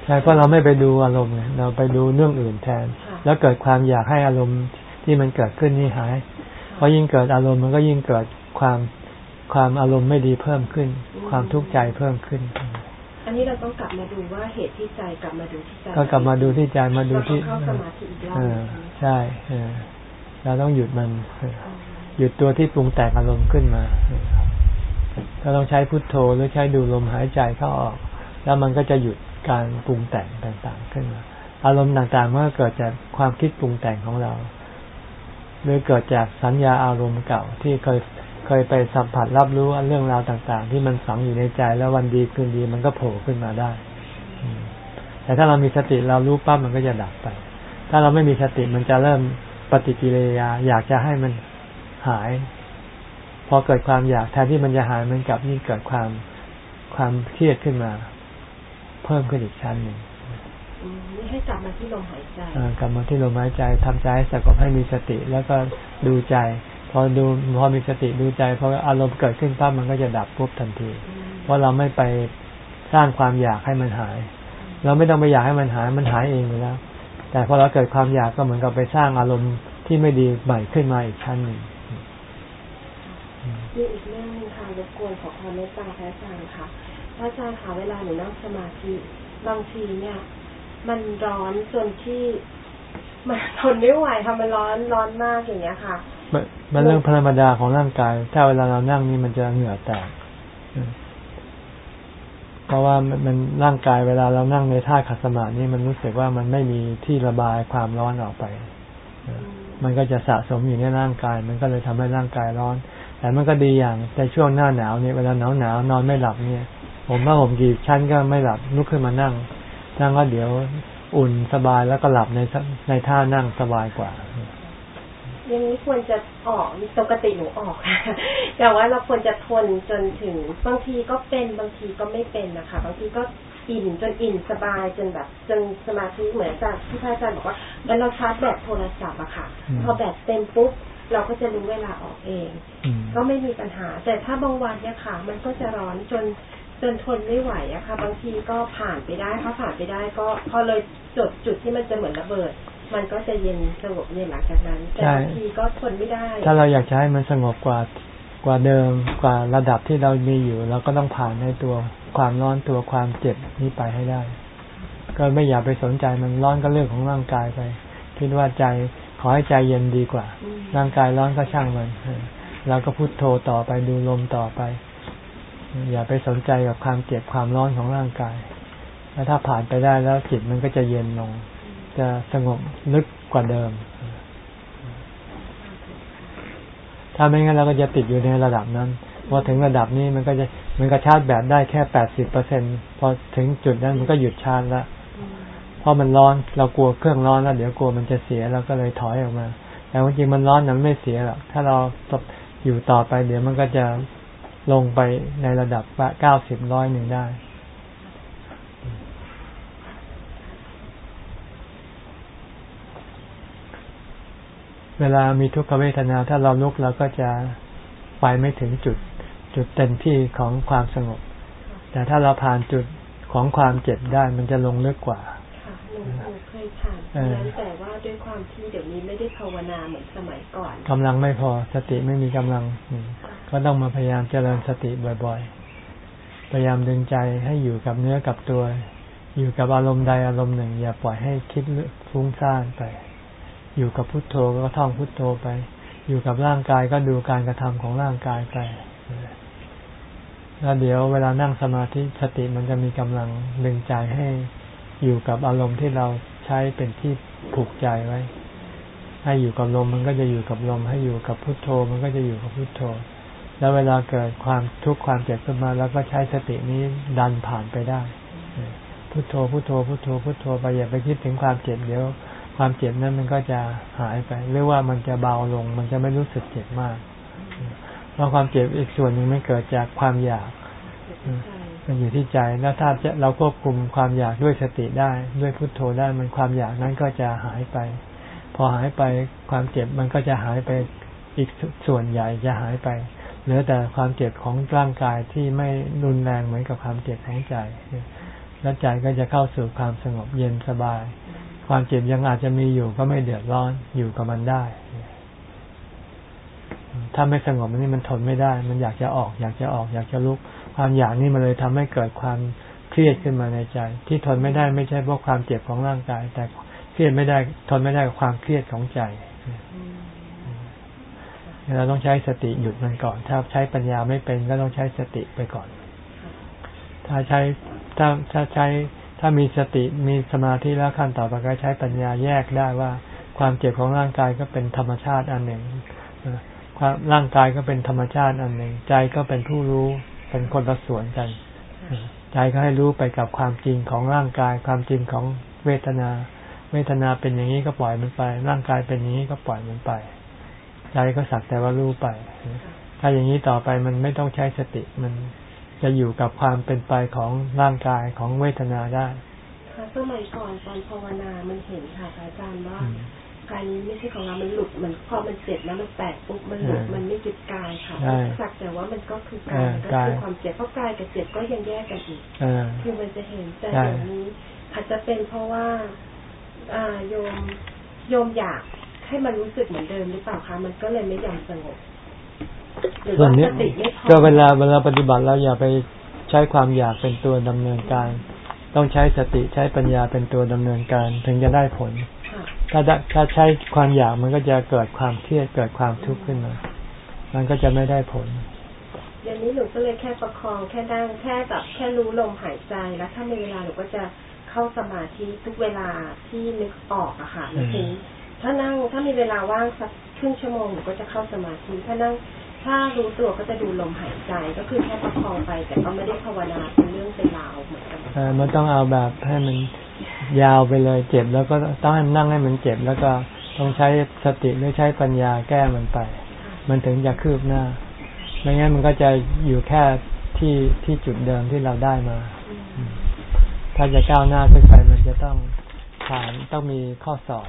ใช่เพราะเราไม่ไปดูอารมณ์เราไปดูเรื่องอื่นแทน แล้วเกิดความอยากให้อารมณ์ที่มันเกิดขึ้นนี่หาย เพราะยิ่งเกิดอารมณ์มันก็ยิ่งเกิดความความอารมณ์ไม่ดีเพิ่มขึ้น ความทุกข์ใจเพิ่มขึ้น อันนี้เราต้องกลับมาดูว่าเหตุที่ใจกลับมาดูที่ใจก็กลับมาดูที่ใจมาดูที่เข้าสมาธิอีกรอบใช่เราต้องหยุดมัน หยุดตัวที่ปรุงแต่งอารมณ์ขึ้นมาก็ต้องใช้พุทโธหรือใช้ดูลมหายใจเข้าออก แล้วมันก็จะหยุดการปรุงแต่งต่างๆ ขึ้นมา อารมณ์ต่างๆเมื่อเกิดจากความคิดปรุงแต่งของเรา หรือเกิดจากสัญญาอารมณ์เก่าที่เคยเคยไปสัมผัสรับรู้เรื่องราวต่าง ๆ ที่มันฝังอยู่ในใจแล้ววันดีคืนดีมันก็โผล่ขึ้นมาได้ แต่ถ้าเรามีสติเรารู้ปั๊บมันก็จะดับไป ถ้าเราไม่มีสติมันจะเริ่มปฏิกิริยา อยากจะให้มันหาย พอเกิดความอยากแทนที่มันจะหายมันกลับยิ่งเกิดความความเครียดขึ้นมา เพิ่มขึ้นอีกชั้นหนึ่ง ให้กลับมาที่ลมหายใจอ่ากลับมาที่ลมหายใจทำใจให้สงบให้มีสติ แล้วก็ดูใจ พอดูพอมีสติดูใจพออารมณ์เกิดขึ้นปั๊บมันก็จะดับปุ๊บทันที เพราะเราไม่ไปสร้างความอยากให้มันหาย เราไม่ต้องไปอยากให้มันหายมันหายเองอยู่แล้ว แต่พอเราเกิดความอยากก็เหมือนกับไปสร้างอารมณ์ที่ไม่ดีใหม่ขึ้นมาอีกชั้นหนึ่งมีอีกเรื่องหนึงค่ะรบกวนขอความเมตตาพระอาจารย์ค่ะพระอาจารย์ค่ะเวลาหนูนั่งสมาธิบางทีเนี่ย มันร้อนจนที่มันทนไม่ไหวค่ะมันร้อนร้อนมากอย่างเงี้ยค่ะ มันมันเรื่องธรรมดาของร่างกาย ถ้าเวลาเรานั่งนี่มันจะเหงื่อแตกเพราะว่ามันร่างกายเวลาเรานั่งในท่าขัดสมาธินี่มันรู้สึกว่ามันไม่มีที่ระบายความร้อนออกไป มันก็จะสะสมอยู่ในร่างกาย มันก็เลยทำให้ร่างกายร้อน แต่มันก็ดีอย่างในช่วงหน้าหนาวเนี่ยเวลาหนาวหนาวนอนไม่หลับเนี่ย ผมว่าผมกี่ชั้นก็ไม่หลับลุกขึ้นมานั่ง นั่งก็เดี๋ยวอุ่นสบายแล้วก็หลับในในท่านั่งสบายกว่าอย่างนี้ควรจะออกปกติหนูออกแต่ว่าเราควรจะทนจนถึงบางทีก็เป็นบางทีก็ไม่เป็นนะคะบางทีก็อิ่มจนอิ่มสบายจนแบบ จนสมาธิเหมือนจากที่พระอาจารย์บอกว่าเวลาเราชาร์จแบตโทรศัพท์อะค่ะอืมพอแบตเต็มปุ๊บเราก็จะรู้เวลาออกเองอืมก็ไม่มีปัญหา แต่ถ้าบางวันเนี่ยค่ะ มันก็จะร้อนจน จนทนไม่ไหวอะค่ะ บางทีก็ผ่านไปได้พอผ่านไปได้ก็พอเลยจุดจุดที่มันจะเหมือนระเบิด มันก็จะเย็นสงบเย็นหลังจากนั้นแต่ใช่บางทีก็ทนไม่ได้ ถ้าเราอยากจะให้มันสงบกว่ากว่าเดิมกว่าระดับที่เรามีอยู่ เราก็ต้องผ่านในตัวความร้อนตัวความเจ็บนี้ไปให้ได้ ก็ไม่อยากไปสนใจมันร้อนก็เรื่องของร่างกายไป คิดว่าใจขอให้ใจเย็นดีกว่าอืมร่างกายร้อนก็ช่างมันเออเราก็พุโทโธต่อไปดูลมต่อไป อย่าไปสนใจกับความเจ็บความร้อนของร่างกาย แล้วถ้าผ่านไปได้แล้วจิตมันก็จะเย็นลง จะสงบลึกกว่าเดิม ถ้าไม่งั้นเราก็จะติดอยู่ในระดับนั้นพอถึงระดับนี้มันก็จะมันก็ชาร์จแบตได้แค่แปดสิบเปอร์เซ็นพอถึงจุดนั้นมันก็หยุดชาร์จละเพราะมันร้อนเรากลัวเครื่องร้อนแล้วเดี๋ยวกลัวมันจะเสียเราก็เลยถอยออกมา แต่จริงๆมันร้อนนั้นไม่เสียหรอกถ้าเราอยู่ต่อไปเดี๋ยวมันก็จะ ลงไปในระดับเก้าสิบร้อยหนึ่งได้ เวลามีทุกขเวทนา ถ้าเราลุกเราก็จะไปไม่ถึงจุด จุดเต็มที่ของความสงบ แต่ถ้าเราผ่านจุดของความเจ็บได้มันจะลงลึกกว่าค่ะหนูหนูเคยผ่านเออนั้นแต่ว่าด้วยความที่เดี๋ยวนี้ไม่ได้ภาวนาเหมือนสมัยก่อนกำลังไม่พอสติไม่มีกำลังอืม ก็ต้องมาพยายามเจริญสติบ่อยๆ พยายามดึงใจให้อยู่กับเนื้อกับตัว อยู่กับอารมณ์ใดอารมณ์หนึ่ง อย่าปล่อยให้คิดฟุ้งซ่านไป อยู่กับพุทโธก็ท่องพุทโธไป อยู่กับร่างกายก็ดูการกระทำของร่างกายไปแล้วเดี๋ยวเวลานั่งสมาธิสติมันจะมีกำลังดึงใจให้อยู่กับอารมณ์ที่เราใช้เป็นที่ผูกใจไว้ ให้อยู่กับลมมันก็จะอยู่กับลม ให้อยู่กับพุทโธ มันก็จะอยู่กับพุทโธ แล้วเวลาเกิดความทุกข์ความเจ็บขึ้นมา แล้วก็ใช้สตินี้ดันผ่านไปได้ พุทโธพุทโธพุทโธพุทโธไปอย่าไปคิดถึงความเจ็บเดี๋ยวความเจ็บนั้นมันก็จะหายไป หรือว่ามันจะเบาลง มันจะไม่รู้สึกเจ็บมากเพราะความเจ็บอีกส่วนหนึ่งมันเกิดจากความอยากมันอยู่ที่ใจแล้วถ้าจะเราควบคุมความอยากด้วยสติได้ ด้วยพุทโธได้มันความอยากนั้นก็จะหายไป พอหายไปความเจ็บมันก็จะหายไปอีกส่วนใหญ่จะหายไป เหลือแต่ความเจ็บของร่างกายที่ไม่รุนแรงเหมือนกับความเจ็บของใจ แล้วใจก็จะเข้าสู่ความสงบเย็นสบาย ความเจ็บยังอาจจะมีอยู่ก็ไม่เดือดร้อนอยู่กับมันได้ ถ้าไม่สงบนี่มันทนไม่ได้ มันอยากจะออก อยากจะออก อยากจะลุก ความอยากนี่มันเลยทำให้เกิดความเครียดขึ้นมาในใจ ที่ทนไม่ได้ไม่ใช่เพราะความเจ็บของร่างกาย แต่เครียดไม่ได้ทนไม่ได้กับความเครียดของใจ เราต้องใช้สติหยุดมันก่อน ถ้าใช้ปัญญาไม่เป็นก็ต้องใช้สติไปก่อน ถ้าใช้ถ้าถ้าใช้ถ้ามีสติมีสมาธิแล้วขั้นต่อไปก็ใช้ปัญญาแยกได้ว่า ความเจ็บของร่างกายก็เป็นธรรมชาติอันหนึ่งความร่างกายก็เป็นธรรมชาติอันหนึ่ง ใจก็เป็นผู้รู้เป็นคนละส่วนกัน ใจก็ให้รู้ไปกับความจริงของร่างกาย ความจริงของเวทนา เวทนาเป็นอย่างนี้ก็ปล่อยมันไป ร่างกายเป็นอย่างนี้ก็ปล่อยมันไป ใจก็สักแต่ว่ารู้ไป ถ้าอย่างนี้ต่อไปมันไม่ต้องใช้สติมันจะอยู่กับความเป็นไปของร่างกายของเวทนาได้ค่ะสมัยก่อนตอนภาวนามันเห็นค่ะอาจารย์ว่ากายนี้ไม่ใช่ของเรา มันหลุด มันพอมันเจ็บแล้วมันแตกปุ๊บ มันหลุด มันไม่ยึดกายค่ะสักแต่ว่ามันก็คือกายก็คือความเจ็บเพราะกายกับเจ็บก็ยังแยกกันอีกคือมันจะเห็นแต่อย่างนี้ อาจจะเป็นเพราะว่า อ่าโยมโยมอยาก ให้มันรู้สึกเหมือนเดิมหรือเปล่าคะมันก็เลยไม่ยอมสงบหรือว่าสติไม่พอก็เวลาเวลาปฏิบัติแล้วอย่าไปใช้ความอยากเป็นตัวดำเนินการ ต้องใช้สติใช้ปัญญาเป็นตัวดำเนินการถึงจะได้ผล ถ้าถ้าใช้ความอยากมันก็จะเกิดความเครียดเกิดความทุกข์ขึ้นมา มันก็จะไม่ได้ผลอย่างนี้หนูก็เลยแค่ประคองแค่นั่งแค่แบบแค่รู้ลมหายใจแล้วถ้ามีเวลาหนูก็จะเข้าสมาธิทุกเวลาที่นึกออกอะค่ะไม่ถึง ถ้านั่งถ้ามีเวลาว่างสักครึ่งชั่วโมงหนูก็จะเข้าสมาธิถ้านั่งถ้ารู้ตัวก็จะดูลมหายใจก็คือแค่ประคองไป แต่ก็ไม่ได้ภาวนาเป็นเรื่องเป็นราวเหมือนกันมันต้องเอาแบบให้มันยาวไปเลยเจ็บ แล้วก็ต้องให้นั่งให้มันเจ็บ แล้วก็ต้องใช้สติหรือใช้ปัญญาแก้มันไป มันถึงจะคืบหน้าไม่งั้นมันก็จะอยู่แค่ที่ที่จุดเดิมที่เราได้มา ถ้าจะก้าวหน้าขึ้นไปมันจะต้องผ่านต้องมีข้อสอบ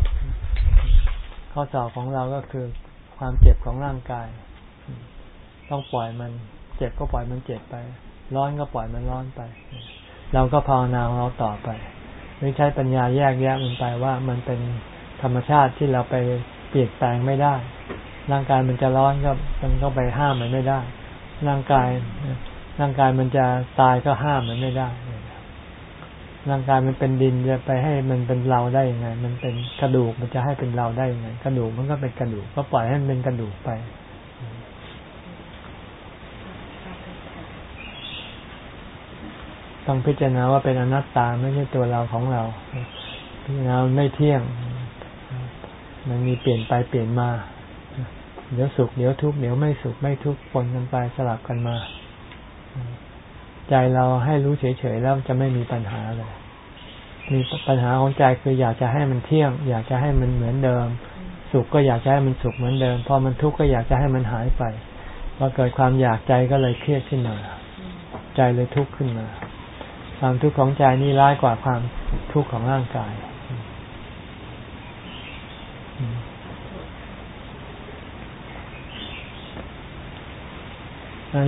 ข้อสอบของเราก็คือความเจ็บของร่างกาย ต้องปล่อยมัน เจ็บก็ปล่อยมันเจ็บไป ร้อนก็ปล่อยมันร้อนไป เราก็ภาวนาของเราต่อไปไม่ใช้ปัญญาแยกแยะมันไปว่ามันเป็นธรรมชาติที่เราไปเปลี่ยนแปลงไม่ได้ ร่างกายมันจะร้อนก็มันก็ไปห้ามมันไม่ได้ ร่างกาย ร่างกายมันจะตายก็ห้ามมันไม่ได้ ร่างกายมันเป็นดินจะไปให้มันเป็นเราได้ยังไง มันเป็นกระดูกมันจะให้เป็นเราได้ยังไง กระดูกมันก็เป็นกระดูก ก็ปล่อยให้มันเป็นกระดูกไปต้องพิจารณาว่าเป็นอนัตตาไม่ใช่ตัวเราของเรา พิจารณาไม่เที่ยง มันมีเปลี่ยนไปเปลี่ยนมา เดี๋ยวสุขเดี๋ยวทุกข์เดี๋ยวไม่สุขไม่ทุกข์ปนกันไปสลับกันมา ใจเราให้รู้เฉยๆแล้วจะไม่มีปัญหาเลย มีปัญหาของใจคืออยากจะให้มันเที่ยง อยากจะให้มันเหมือนเดิม สุขก็อยากจะให้มันสุขเหมือนเดิม พอมันทุกข์ก็อยากจะให้มันหายไปพอเกิดความอยากใจก็เลยเครียดขึ้นมา ใจเลยทุกข์ขึ้นมา ความทุกข์ของใจนี่ร้ายกว่าความทุกข์ของร่างกาย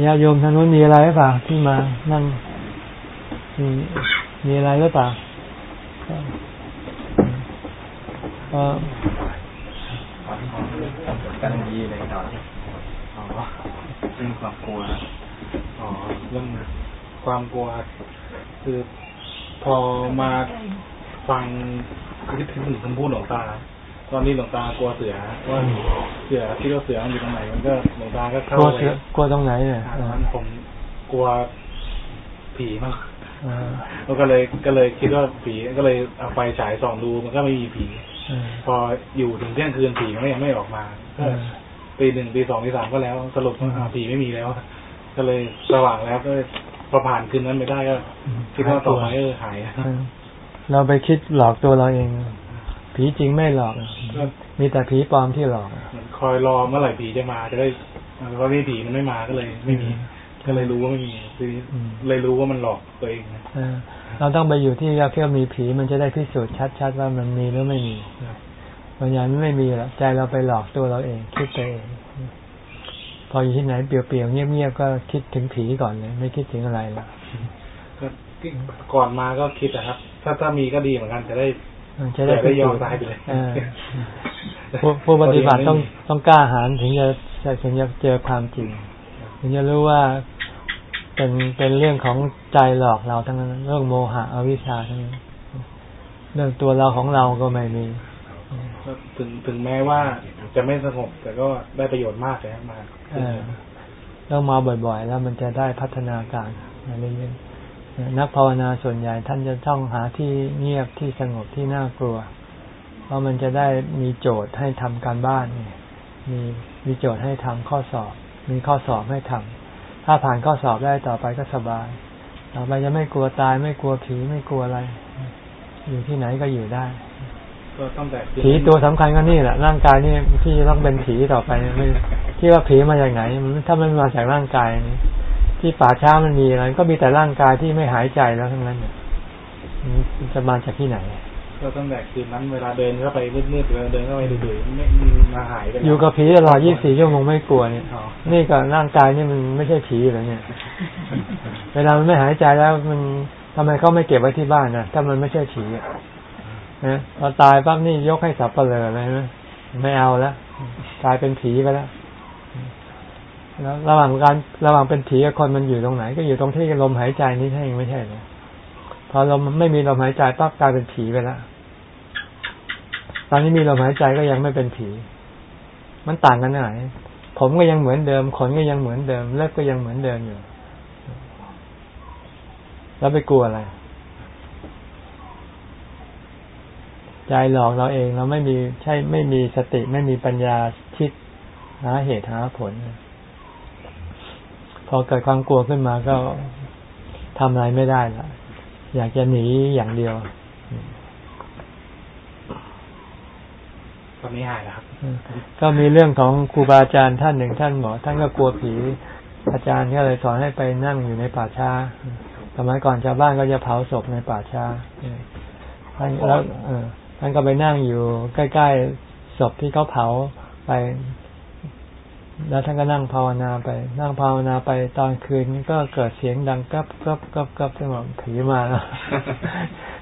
ญาโยมท่านนู้นมีอะไรหรือเปล่าที่มานั่งมีมีอะไรหรือเปล่า ก็กันดีเลยครับอ๋อเรื่องความกลัวอ๋อเรื่องความกลัวคือพอมาฟังคิดถึงคำพูดหลวงตา ตอนนี้หลวงตากลัวเสือว่าเสือคิดว่าเสือมันอยู่ตรงไหนมันก็หลวงตาก็เข้าไปกลัวตรงไหนเนี่ยตอนนั้นผมกลัวผีมากแล้ว ก็เลยก็เลยคิดว่าผีก็เลยเอาไฟฉายส่องดูมันก็ไม่มีผีพออยู่ถึงเที่ยงคืนผีมันยังไม่ออกมาก็ตีหนึ่งตีสองตีสามก็แล้ว สรุปว่าผีไม่มีแล้ว ก็เลยสว่างแล้วก็พอผ่านคืนนั้นไม่ได้ก็คิดว่าต่อไปเออหายเราไปคิดหลอกตัวเราเอง ผีจริงไม่หลอก มีแต่ผีปลอมที่หลอกคอยรอเมื่อไหร่ผีจะมาจะได้เพราะนี่ผีมันไม่มาก็เลย ไม่มี ก็เลยรู้ว่าไม่มีเลยรู้ว่ามันหลอกตัวเองเราต้องไปอยู่ที่เราเที่ยวมีผีมันจะได้พิสูจน์ชัดๆว่ามันมีหรือไม่มีบางอย่างไม่มีหรอกใจเราไปหลอกตัวเราเอง คิดไปเอง พออยู่ที่ไหนเปลี่ยวๆเงียบๆก็คิดถึงผีก่อนเลยไม่คิดถึงอะไรละก็ก่อนมาก็คิดนะครับ ถ้าถ้ามีก็ดีเหมือนกันจะได้จะได้ไม่ยอมตายไปเลยผู้ปฏิบัติต้องต้องกล้าหาญถึงจะถึงจะเจอความจริง ถึงจะรู้ว่าเป็นเป็นเรื่องของใจหลอกเราทั้งนั้นเรื่องโมหะอวิชชาทั้งนั้นเรื่องตัวเราของเราก็ไม่มีถึงถึงแม้ว่าจะไม่สงบแต่ก็ได้ประโยชน์มากเลยมาต้องมาบ่อยๆ แล้วมันจะได้พัฒนาการเรื่อยๆนักภาวนาส่วนใหญ่ท่านจะต้องหาที่เงียบที่สงบที่น่ากลัว เพราะมันจะได้มีโจทย์ให้ทำการบ้านมีมีโจทย์ให้ทำข้อสอบ มีข้อสอบให้ทำถ้าผ่านข้อสอบได้ต่อไปก็สบาย ต่อไปจะไม่กลัวตายไม่กลัวผีไม่กลัวอะไร อยู่ที่ไหนก็อยู่ได้ผีตัวสำคัญก็นี่แหละร่างกายนี่ที่ต้องเป็นผีต่อไปไม่ที่ว่าผีมาจากไหนมันถ้ามันมาจากร่างกายนี้ที่ป่าช้ามันมีอะไรก็มีแต่ร่างกายที่ไม่หายใจแล้วทั้งนั้นเนี่ยจะมาจากที่ไหน ก็ตั้งแต่คืนนั้นเวลาเดินเข้าไปมืดๆเวลาเดินเข้าไปดื้อๆไม่มาหายไปแล้วอยู่กับผีตลอด24ชั่วโมงไม่กลัวเนี่ยอ๋อนี่ก็ร่างกายนี่มันไม่ใช่ผีเหรอเนี่ย เวลามันไม่หายใจแล้วมันทำไมเขาไม่เก็บไว้ที่บ้านนะถ้ามันไม่ใช่ผีอะนะพอตายปั๊บนี่ยกให้สับเปลือเลยนะไม่เอาแล้วกลายเป็นผีไปแล้วแล้วระหว่างการระหว่างเป็นผีกับคนมันอยู่ตรงไหน ก็อยู่ตรงที่ลมหายใจนี่ใช่ไม่ใช่เหรอพอลมไม่มีลมหายใจปั๊บกลายเป็นผีไปแล้ว ตอนนี้มีลมหายใจก็ยังไม่เป็นผี มันต่างกันไหนผมก็ยังเหมือนเดิม ขนก็ยังเหมือนเดิม เล็บก็ยังเหมือนเดิมอยู่ แล้วไปกลัวอะไรใจหลอกเราเองเราไม่มีใช่ไม่มีสติไม่มีปัญญาคิดหาเหตุหาผล พอเกิดความกลัวขึ้นมาก็ทำอะไรไม่ได้ละอยากจะหนีอย่างเดียว ตอนนี้หายแล้วครับ ก็มีเรื่องของครูบาอาจารย์ท่านหนึ่งท่านหมอท่านก็กลัวผี อาจารย์ก็เลยสอนให้ไปนั่งอยู่ในป่าช้า สมัยก่อนชาวบ้านก็จะเผาศพในป่าช้าท่านแล้วเออท่านก็ไปนั่งอยู่ใกล้ๆศพที่เขาเผาไป แล้วท่านก็นั่งภาวนาไป นั่งภาวนาไปตอนคืนก็เกิดเสียงดังกับกับกับกับจังหวะผีมาแล้ว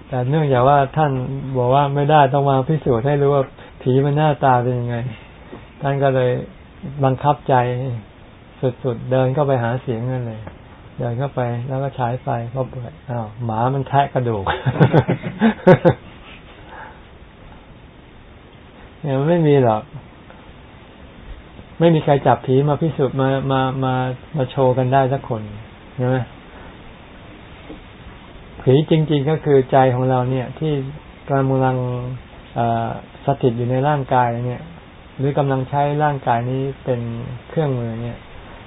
แต่เนื่องจากว่าท่านบอกว่าไม่ได้ต้องมาพิสูจน์ให้รู้ว่า ผีมันหน้าตาเป็นยังไง ท่านก็เลยบังคับใจสุดๆ เดินเข้าไปหาเสียงนั่นเลย เดินเข้าไปแล้วก็ฉายไฟก็เปิดอ้าวหมามันแทะกระดูกเนี่ยมันไม่มีหรอก ไม่มีใครจับผีมาพิสูจน์มามามามาโชว์กันได้สักคนใช่ไหมผีจริง ๆก็คือใจของเราเนี่ย ที่กำลัง สถิตอยู่ในร่างกายเนี่ย หรือกำลังใช้ร่างกายนี้เป็นเครื่องมือเนี่ย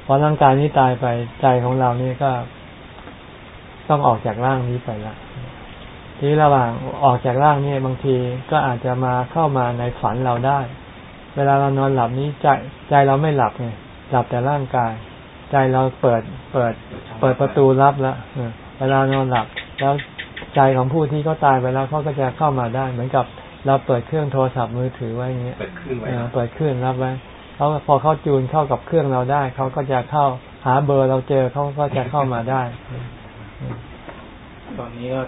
พอร่างกายนี้ตายไปใจของเรานี่ก็ต้องออกจากร่างนี้ไปละทีระหว่างออกจากร่างนี่บางทีก็อาจจะมาเข้ามาในฝันเราได้ เวลาเรานอนหลับนี้ใจใจเราไม่หลับไงหลับแต่ร่างกาย ใจเราเปิดเปิด เปิดประตูรับแล้วเวลานอนหลับ แล้วใจของผู้ที่เขาตายไปแล้วเขาก็จะเข้ามาได้ เหมือนกับ เราเปิดเครื่องโทรศัพท์มือถือไว้อย่างเงี้ยเปิดเครื่องไว้เปิดเครื่องรับไว้เขาพอเขาจูนเข้ากับเครื่องเราได้เขาก็จะเข้าหาเบอร์เราเจอเขาก็จะเข้ามาได้ ตอนนี้ก็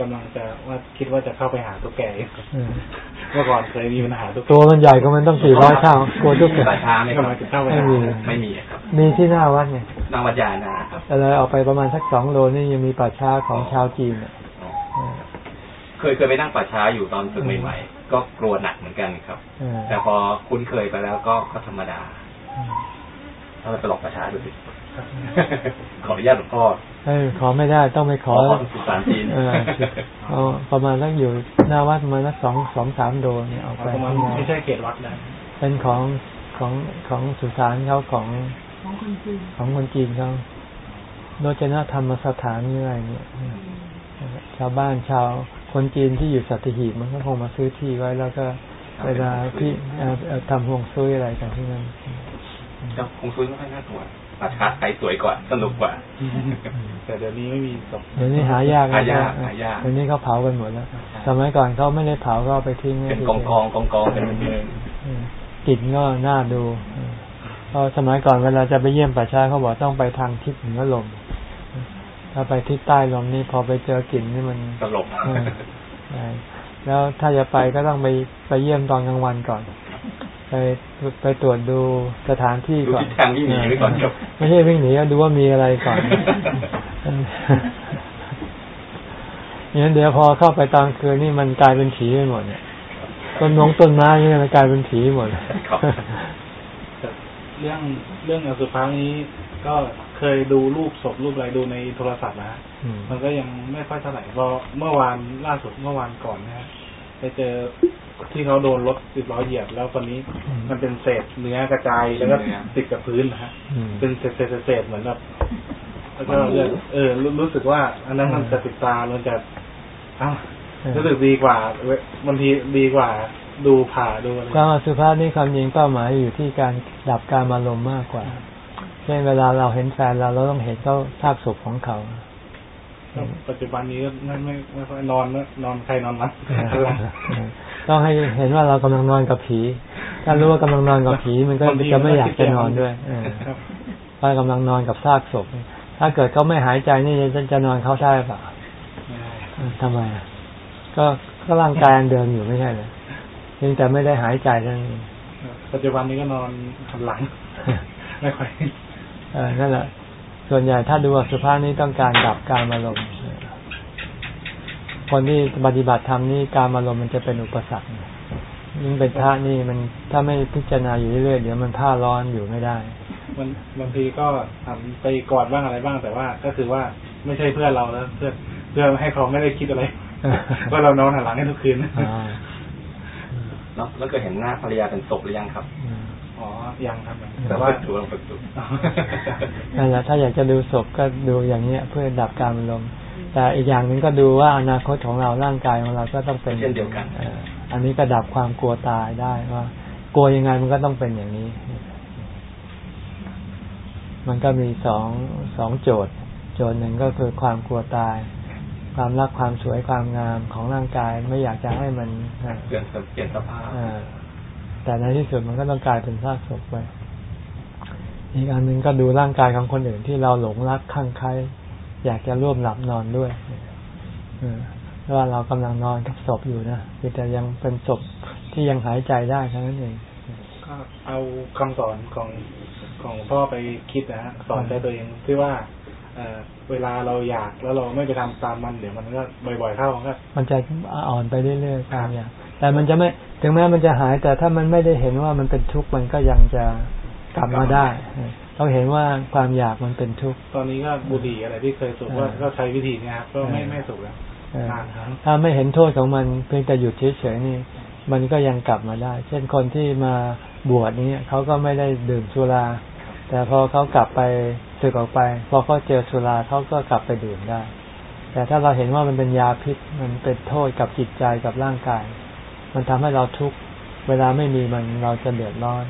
กำลังจะว่าคิดว่าจะเข้าไปหาตุ๊กแกอยู่อืมเมื่อก่อนเคยมีปัญหาตุ๊กแกตัวมันใหญ่ก็มันต้องสี่ร้อยเท่ากลัวทุกป่าช้าไหมครับกำลังจะเข้าไปไม่หามีไม่มีครับ มีที่หน้าวัดไงนางวัดยานะครับแต่เลยออกไปประมาณสักสองโลนี่ยังมีป่าช้าของชาวจีนอะเออ เคยเคยไปนั่งป่าช้าอยู่ตอนฝึกใหม่ๆก็กลัวหนักเหมือนกันครับเออแต่พอคุ้นเคยไปแล้วก็ก็ธรรมดาถ้าเราไปหลอกป่าช้าดูสิขออนุญาตหลวงพ่อเอ้ยขอไม่ได้ต้องไปขอขอสุสานจีนเออเอาประมาณสักอยู่หน้าวัดประมาณสักสองสองสามโลเนี่ยออกไปประมาณข้างนอกไม่ใช่เขตวัดนะเป็นของของของสุสานเขาของของคนจีนของคนจีนเขาโดยนะธรรมสถานนี่อะไรเนี่ยชาวบ้านชาว คนจีนที่อยู่สัตหีบมันก็คงมาซื้อที่ไว้แล้วก็เวลาที่เอ่อเอ่อทำห่วงซุยอะไรกันที่นั่นก็คงซุยไม่ค่อยน่ากลัวป่าช้าไปสวยกว่าสนุกกว่า แต่เดี๋ยวนี้ไม่มีศพเดี๋ยวนี้หายากหายากนะหายากเดี๋ยวนี้เขาเผากันหมดแล้ว สมัยก่อนเขาไม่ได้เผาก็เอาไปทิ้งไว้เป็นกองกองกองกองๆเป็นเมืองเออกลิ่นก็น่าดูเออเพราะสมัยก่อนเวลาจะไปเยี่ยมป่าช้าเขาบอกต้องไปทางทิศเหนือลม ถ้าไปทิศใต้ลมนี่พอไปเจอกลิ่นนี่มันตลกเออใช่แล้วถ้าจะไปก็ต้องไปไปเยี่ยมตอนกลางวันก่อน ไปไปตรวจดูสถานที่ดูก่อนทิศทางวิ่งหนีไว้ก่อนครับไม่ใช่วิ่งหนีดูว่ามีอะไรก่อนอย่างนั้นเดี๋ยวพอเข้าไปตอนคืนนี่มันกลายเป็นผีไปหมดเนี่ยต้นนงต้นไม้เนี่ยมันกลายเป็นผีหมดครับเรื่องเรื่องอสุภะนี้ก็ เคยดูรูปศพรูปอะไรดูในโทรศัพท์นะฮะอืมมันก็ยังไม่ค่อยเท่าไหร่พอเมื่อวานล่าสุดเมื่อวานก่อนนะฮะไปเจอที่เขาโดนรถสิบล้อเหยียบ แล้วตอนนี้มันเป็นเศษเนื้อกระจายแล้วก็ติดกับพื้นนะฮะอืมเป็นเศษเศษเศษเหมือนแบบแล้วก็เลือดเออรู้รู้สึกว่า อันนั้นมันจะติดตามันจะอ้าวรู้สึกดีกว่าเว้ยบางทีดีกว่าดูผ่าดูอะไรความอสุภาพนี่ความจริงเป้าหมายอยู่ที่การดับการอารมณ์มากกว่าเช่นเวลาเราเห็นแฟนเราเราต้องเห็นเขาภาพศพของเขาก็ปัจจุบันนี้ก็ไม่ไม่ไม่ค่อยนอนนะนอนใครนอนมันหลังต้องให้เห็นว่าเรากำลังนอนกับผี ถ้ารู้ว่ากำลังนอนกับผีมันก็จะไม่อยากจะนอนด้วยเออครับว่ากำลังนอนกับซากศพถ้าเกิดเขาไม่หายใจนี่จะจะนอนเขาได้เปล่าไม่ได้เออทำไมอะก็ก็ร่างกายยังเดินอยู่ไม่ใช่เหรอเพียงแต่ไม่ได้หายใจเท่านั้นเองปัจจุบันนี้ก็นอนหันหลังไม่ค่อยเออ นั่นแหละ ส่วนใหญ่ถ้าดูอสุภาพนี่ต้องการดับการอารมณ์เออคนที่ปฏิบัติธรรมนี่การอารมณ์มันจะเป็นอุปสรรคยิ่งเป็นพระนี่มันถ้าไม่พิจารณาอยู่เรื่อยๆเดี๋ยวมันผ้าร้อนอยู่ไม่ได้ มันบางทีก็หันไปกอดบ้างอะไรบ้างแต่ว่า ก็คือว่าไม่ใช่เพื่อนเราแล้วเพื่อเพื่อให้เขาไม่ได้คิดอะไรว่าเรานอนหันหลังให้ทุกคืนอ่าแล้วแล้วเคยเห็นหน้าภรรยาเป็นศพหรือยังครับ อืมอ๋อยังครับยังแต่แต่ว่าว่าถูกลองฝึกดูนั่นแหละถ้าอยากจะดูศพก็ดูอย่างเนี้ย เพื่อดับการอารมณ์แต่อีกอย่างหนึ่งก็ดูว่าอนาคตของเราร่างกายของเราก็ต้องเป็นเช่นเดียวกันอออันนี้ก็ดับความกลัวตายได้ว่ากลัวยังไงมันก็ต้องเป็นอย่างนี้ มันก็มีสองสองโจทย์ โจทย์หนึ่งก็คือความกลัวตาย ความรักความสวยความงามของร่างกายไม่อยากจะให้มันเอ่อเปลี่ยนเปลี่ยนสภาพเอ่อ แต่ในที่สุดมันก็ต้องกลายเป็นซากศพไป อีกอันหนึ่งก็ดูร่างกายของคนอื่นที่เราหลงรักข้างใครอยากจะร่วมหลับนอนด้วยเออว่าเรากำลังนอนกับศพอยู่นะแต่ยังเป็นศพที่ยังหายใจได้เท่านั้นเองก็เอาคำสอนของของพ่อไปคิดนะฮะสอนใจตัวเองที่ว่าเออเวลาเราอยากแล้วเราไม่ไปทำตามมันเดี๋ยวมันก็บ่อยๆเข้ามันก็มันจะอ่อนไปเรื่อยๆตามอย่าง แต่มันจะไม่ถึงแม้มันจะหาย แต่ถ้ามันไม่ได้เห็นว่ามันเป็นทุกข์มันก็ยังจะกลับมาได้เออต้องเห็นว่าความอยากมันเป็นทุกข์ตอนนี้ก็บุหรี่อะไรที่เคยสูบก็อ่าก็ใช้วิธีเนี้ยครับก็ไม่อ่าไม่สูบแล้วเออนานครับถ้าไม่เห็นโทษของมันเพียงแต่หยุดเฉยๆนี่ มันก็ยังกลับมาได้ เช่นคนที่มาบวชนี้เขาก็ไม่ได้ดื่มสุรา แต่พอเขากลับไปสึกออกไป พอเขาเจอสุราเขาก็กลับไปดื่มได้ แต่ถ้าเราเห็นว่ามันเป็นยาพิษมันเป็นโทษกับจิตใจกับร่างกาย มันทำให้เราทุกข์เวลาไม่มีมันเราจะเดือดร้อน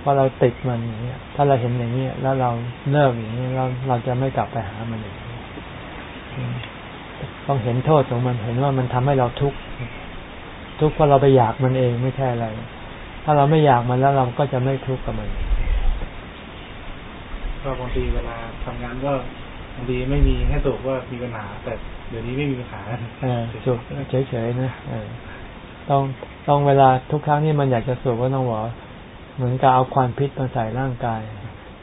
เพราะเราติดมันอย่างเงี้ย ถ้าเราเห็นอย่างนี้ยแล้วเราเลิกอย่างนี้ยเราเราจะไม่กลับไปหามันอีกอืมต้องเห็นโทษของมันเห็นว่ามันทำให้เราทุกข์ทุกข์เพราะเราไปอยากมันเองไม่ใช่อะไร ถ้าเราไม่อยากมันแล้วเราก็จะไม่ทุกข์กับมันก็บางทีเวลาทำงานก็บางทีไม่มีให้สูบว่ามีปัญหาแต่เดี๋ยวนี้ไม่มีปัญหาเออสูบเฉยๆนะเออ ต้องต้องเวลาทุกครั้งที่มันอยากจะสูบก็ต้องบอกว่าเหมือนกับเอาควันพิษมาใส่ร่างกาย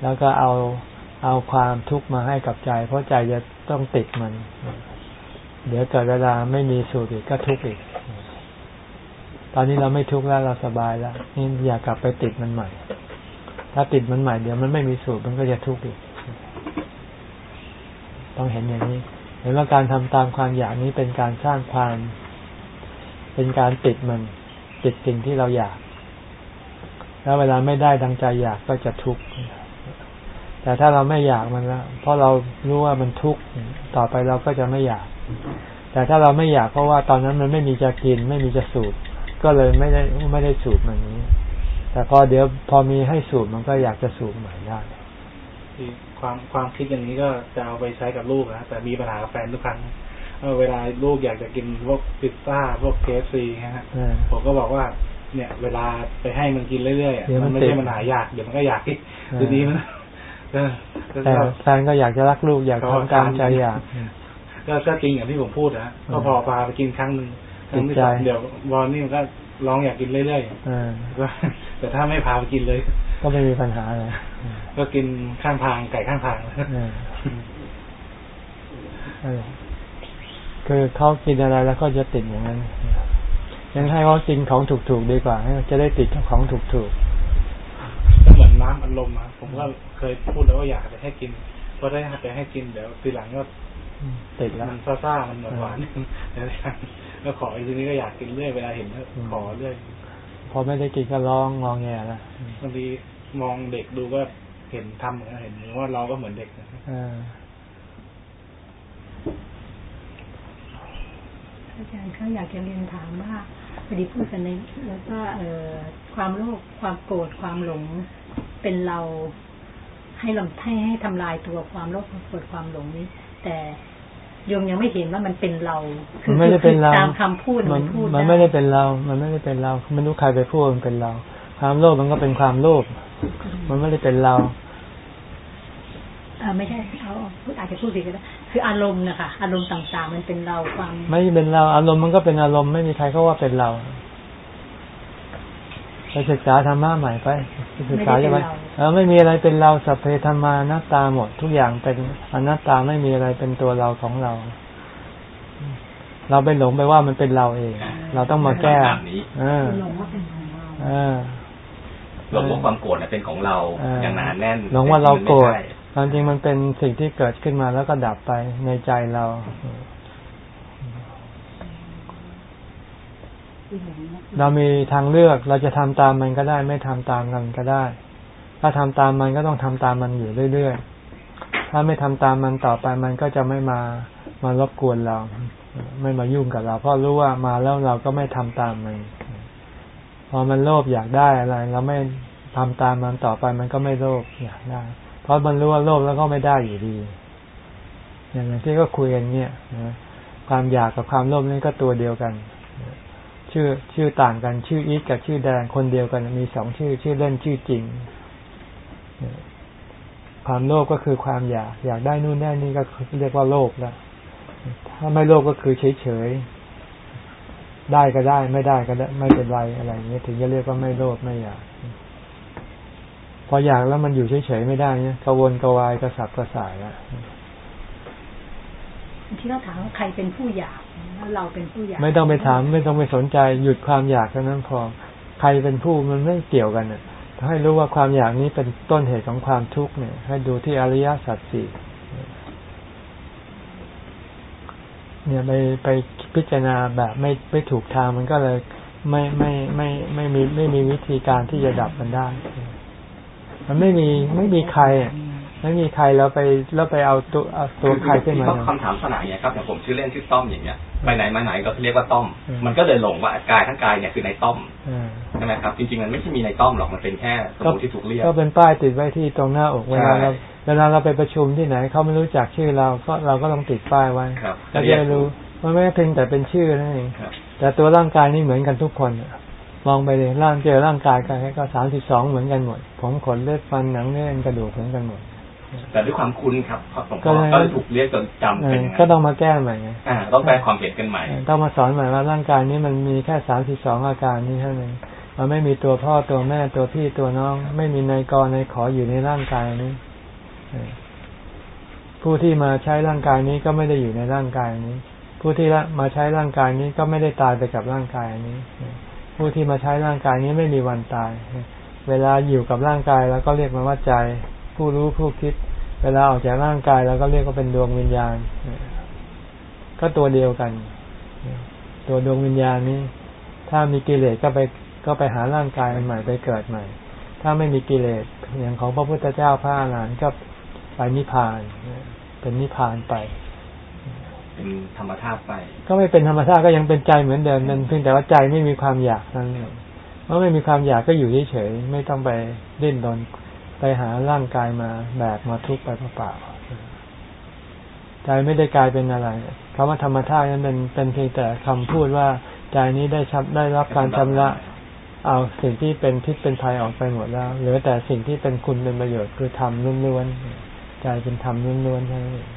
แล้วก็เอาเอาความทุกข์มาให้กับใจ เพราะใจจะต้องติดมัน เดี๋ยวเกิดเวลาไม่มีสูบอีกก็ทุกข์อีก ตอนนี้เราไม่ทุกข์แล้วเราสบายแล้วนี่อยากกลับไปติดมันใหม่ ถ้าติดมันใหม่เดี๋ยวมันไม่มีสูบมันก็จะทุกข์อีก ต้องเห็นอย่างนี้ เห็นว่าการทำตามความอยากนี้เป็นการสร้างความ เป็นการติดมันติดสิ่งที่เราอยาก แล้วเวลาไม่ได้ดังใจอยากก็จะทุกข์แต่ถ้าเราไม่อยากมันแล้วเพราะเรารู้ว่ามันทุกข์ต่อไปเราก็จะไม่อยาก แต่ถ้าเราไม่อยากเพราะว่าตอนนั้นมันไม่มีจะกิน ไม่มีจะสูบก็เลยไม่ได้ไม่ได้สูบมันนี้ แต่พอเดี๋ยวพอมีให้สูบมันก็อยากจะสูบใหม่ได้ความความคิดอย่างนี้ก็จะเอาไปใช้กับลูกนะแต่มีปัญหากับแฟนทุกครั้ง เออเวลาลูกอยากจะกินพวกพิซซ่าพวกเคฟซีฮะเออผมก็บอกว่า เนี่ย เวลาไปให้มันกินเรื่อยๆอะเดี๋ยวมัมันนไม่ติดใช่มันหายากเดี๋ยวมันก็อยากอีกเออทีนี้มันก็ก็แต่แฟนก็อยากจะรักลูกอยากทำตามใจอยากก็ก็จริงอย่างที่ผมพูดนะก็พอพาไปกินครั้งหนึ่งครั้งที่ติดสใจองเดี๋ยววอนนี่มันก็ร้องอยากกินเรื่อยเออๆก็แต่ถ้าไม่พาไปกินเลย ก็ไม่มีปัญหาเลยก็กินข้างทางไก่ข้างทางเออเออ คือเขากินอะไรแล้วก็จะติดอย่างนั้นยังให้เขากินของถูกๆดีกว่าให้จะได้ติดกับของถูกก็เหมือนน้ำอัดลมอะผมก็เคยพูดแล้วว่าอยากจะให้กินเพราะได้ไปให้กินเดี๋ยวทีหลังก็ๆติดแล้วมันซ่าๆมันหวานๆแล้วก็ขออีกทีนี้ก็อยากกินเรื่อยเวลาเห็นก็ขอเรื่อยพอไม่ได้กินก็ร้องงองแงแล้วบางทีมองเด็กดูก็เห็นทำเหมือนกันเห็นว่าเราก็เหมือนเด็กนะ อออาจารย์เขาอยากจะเรียนถามว่าพอดีพูดกันในแล้วก็เอ่อความโลภความโกรธความหลงเป็นเราให้เราให้ให้ทำลายตัวความโลภความโกรธความหลงนี้ แต่โยมยังไม่เห็นว่ามันเป็นเรามันไม่ได้เป็นเราตามคำพูดมันพูดมันไม่ได้เป็นเรา มันไม่ได้เป็นเราไม่รู้ใครไปพูดมันเป็นเรา ความโลภมันก็เป็นความโลภมันไม่ได้เป็นเราเออไม่ใช่เอาพูดอาจจะพูดผิดก็ได้ คืออารมณ์นะคะอารมณ์ต่างๆ มันเป็นเราความไม่เป็นเรา อารมณ์มันก็เป็นอารมณ์ไม่มีใครเขาว่าเป็นเราไปศึกษาธรรมะใหม่ไปไปศึกษาจะไปเออไม่มีอะไรเป็นเราสัพเพธรรมานัตตาหมด ทุกอย่างเป็นอนัตตาไม่มีอะไรเป็นตัวเราของเรา เราไปหลงไปว่ามันเป็นเราเอง เราต้องมาแก้แบบนี้เออหลงว่าเป็นของเราเออหลงว่าความโกรธน่ะเป็นของเราเอออย่างหนาแน่นหลงว่าเราโกรธไม่ใช่ ความจริงมันเป็นสิ่งที่เกิดขึ้นมาแล้วก็ดับไปในใจเราเรามีทางเลือกเราจะทำตามมันก็ได้ ไม่ทำตามมันก็ได้ ถ้าทำตามมันก็ต้องทำตามมันอยู่เรื่อยๆ ถ้าไม่ทำตามมันต่อไปมันก็จะไม่มามารบกวนเรา ไม่มายุ่งกับเรา เพราะรู้ว่ามาแล้วเราก็ไม่ทำตามมัน พอมันโลภอยากได้อะไรเราไม่ทำตามมันต่อไปมันก็ไม่โลภอยากได้ เพราะมันรู้ว่าโลภแล้วก็ไม่ได้อยู่ดี อย่างที่ก็คุยกันเนี่ยความอยากกับความโลภนี่ก็ตัวเดียวกัน ชื่อชื่อต่างกัน ชื่ออีทกับชื่อแดงคนเดียวกัน มีสองชื่อ ชื่อเล่นชื่อจริง ความโลภก็คือความอยาก อยากได้นู่นได้นี่ก็เรียกว่าโลภแล้วถ้าไม่โลภก็คือเฉยเฉยได้ก็ได้ ไม่ได้ก็ได้ ไม่เป็นไรอะไรอย่างเงี้ถึงจะเรียกว่าไม่โลภไม่อยาก พออยากแล้วมันอยู่เฉยๆไม่ได้เนี่ยกระวนกระวายกระสับกระส่ายแล้วที่เราถามว่าใครเป็นผู้อยากแล้วเราเป็นผู้อยาก ไม่ต้องไปถาม ไม่ต้องไปสนใจ หยุดความอยากเท่านั้นพอใครเป็นผู้มันไม่เกี่ยวกันน่ะให้รู้ว่าความอยากนี้เป็นต้นเหตุของความทุกข์เนี่ย ให้ดูที่อริยสัจสี่เนี่ยไปไปพิจารณาแบบไม่ไม่ถูกทางมันก็เลยไม่ไม่ไม่ไม่มีไม่มีวิธีการที่จะดับมันได้ มันไม่มีไม่มีใครอะไม่มีใครแล้วไปแล้วไปเอาตัวเอาตัวใครขึ้นมาที่คำถามสนามเนี่ยครับอย่างผมชื่อเล่นชื่อต้อมอย่างเงี้ยไปไหนมาไหนก็เรียกว่าต้อมอืมมันก็เลยหลงว่ากายทั้งกายเนี่ยคือในต้อมอ่าใช่ไหมครับจริงๆมันไม่ใช่มีในต้อมหรอกมันเป็นแค่สมมติที่ถูกเรียกก็เป็นป้ายติดไว้ที่ตรงหน้าอกเวลาใช่เราเวลาเราไปประชุมที่ไหนเขาไม่รู้จักชื่อเราก็เราก็ต้องติดป้ายไว้ครับก็จะได้รู้ว่าไม่เพียงแต่เป็นชื่อนั่นเองครับแต่ตัวร่างกายนี่เหมือนกันทุกคนอะ มองไปเลยร่างเจอร่างกายกันก็สามสิบสองเหมือนกันหมดผมขนเลือดฟันหนังเนื้อกระดูกเหมือนกันหมดแต่ด้วยความคุ้นครับหลวงก็พ่อเลยก็เลยถูกเรียกจนจำเอเป็นออย่างก็นั้นต้องมาแก้ใหม่ไงอ่าต้องแปลความเห็นกันใหม่เออต้องมาสอนใหม่ว่าร่างกายนี้มันมีแค่สามสิบสองอาการนี้เท่านั้นมันไม่มีตัวพ่อตัวแม่ตัวพี่ตัวน้อง ไม่มีในกรในขออยู่ในร่างกายนี้เออผู้ที่มาใช้ร่างกายนี้ก็ไม่ได้อยู่ในร่างกายนี้ ผู้ที่ละมาใช้ร่างกายนี้ก็ไม่ได้ตายไปกับร่างกายนี้เออ ผู้ที่มาใช้ร่างกายนี้ไม่มีวันตาย เวลาอยู่กับร่างกายแล้วก็เรียกมันว่าใจ ผู้รู้ผู้คิด เวลาออกจากร่างกายแล้วก็เรียกว่าเป็นดวงวิญญาณเออก็ตัวเดียวกัน ตัวดวงวิญญาณนี้ ถ้ามีกิเลสก็ไปก็ไปหาร่างกายอันใหม่ไปเกิดใหม่ ถ้าไม่มีกิเลสอย่างของพระพุทธเจ้าพระอรหันต์ก็ไปนิพพาน เป็นนิพพานไป เป็นธรรมชาติไป ก็ไม่เป็นธรรมชาติก็ยังเป็นใจเหมือนเดิมนั่นเพียงแต่ว่าใจไม่มีความอยากนั่นเองเมื่อไม่มีความอยากก็อยู่เฉยๆไม่ต้องไปดิ้นรนไปหาร่างกายมาแบกมาทุกข์ไปเปล่าๆใจไม่ได้กลายเป็นอะไรคำว่าธรรมชาตินั้นเป็นเป็นเพียงแต่คำพูดว่าใจนี้ได้ชับได้รับการชำระเอาสิ่งที่เป็นพิษเป็นภัยออกไปหมดแล้วเหลือแต่สิ่งที่เป็นคุณเป็นประโยชน์คือธรรมล้วนๆใจเป็นธรรมล้วนๆเท่านั้นเอง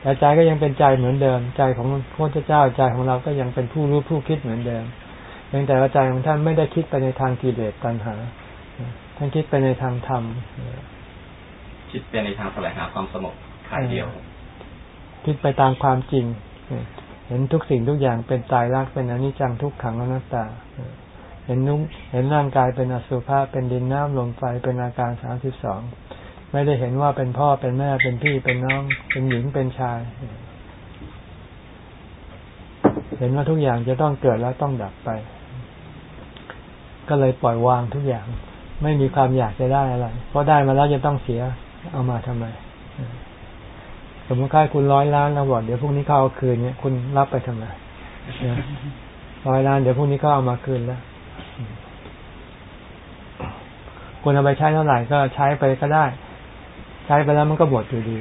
แต่ใจก็ยังเป็นใจเหมือนเดิม ใจของพระพุทธเจ้าใจของเราก็ยังเป็นผู้รู้ผู้คิดเหมือนเดิมเพียงแต่ว่าใจของท่านไม่ได้คิดไปในทางกิเลสตัณหา ท่านคิดไปในทางธรรม คิดไปในทางแสวงหาความสงบขายเดียว คิดไปตามความจริง เห็นทุกสิ่งทุกอย่างเป็นตายรักเป็นอนิจจังทุกขังอนัตตา เห็นนุ่มเห็นร่างกายเป็นอสุภะเป็นดินน้ำลมไฟเป็นอาการสามสิบสอง ไม่ได้เห็นว่าเป็นพ่อเป็นแม่เป็นพี่เป็นน้อง เป็นหญิงเป็นชาย เห็นว่าทุกอย่างจะต้องเกิดแล้วต้องดับไป ก็เลยปล่อยวางทุกอย่าง ไม่มีความอยากจะได้อะไร เพราะได้มาแล้วจะต้องเสียเอามาทำไมสมมติค่าคุณร้อยล้านเราบอกเดี๋ยวพรุ่งนี้เขาเอาคืนเนี่ยคุณรับไปทำไมร้อยล้านเดี๋ยวพรุ่งนี้เขาเอามาคืนแล้วคุณเอาไปใช้เท่าไหร่ก็ใช้ไปก็ได้ ใช้ไปแล้วมันก็หมดอยู่ดี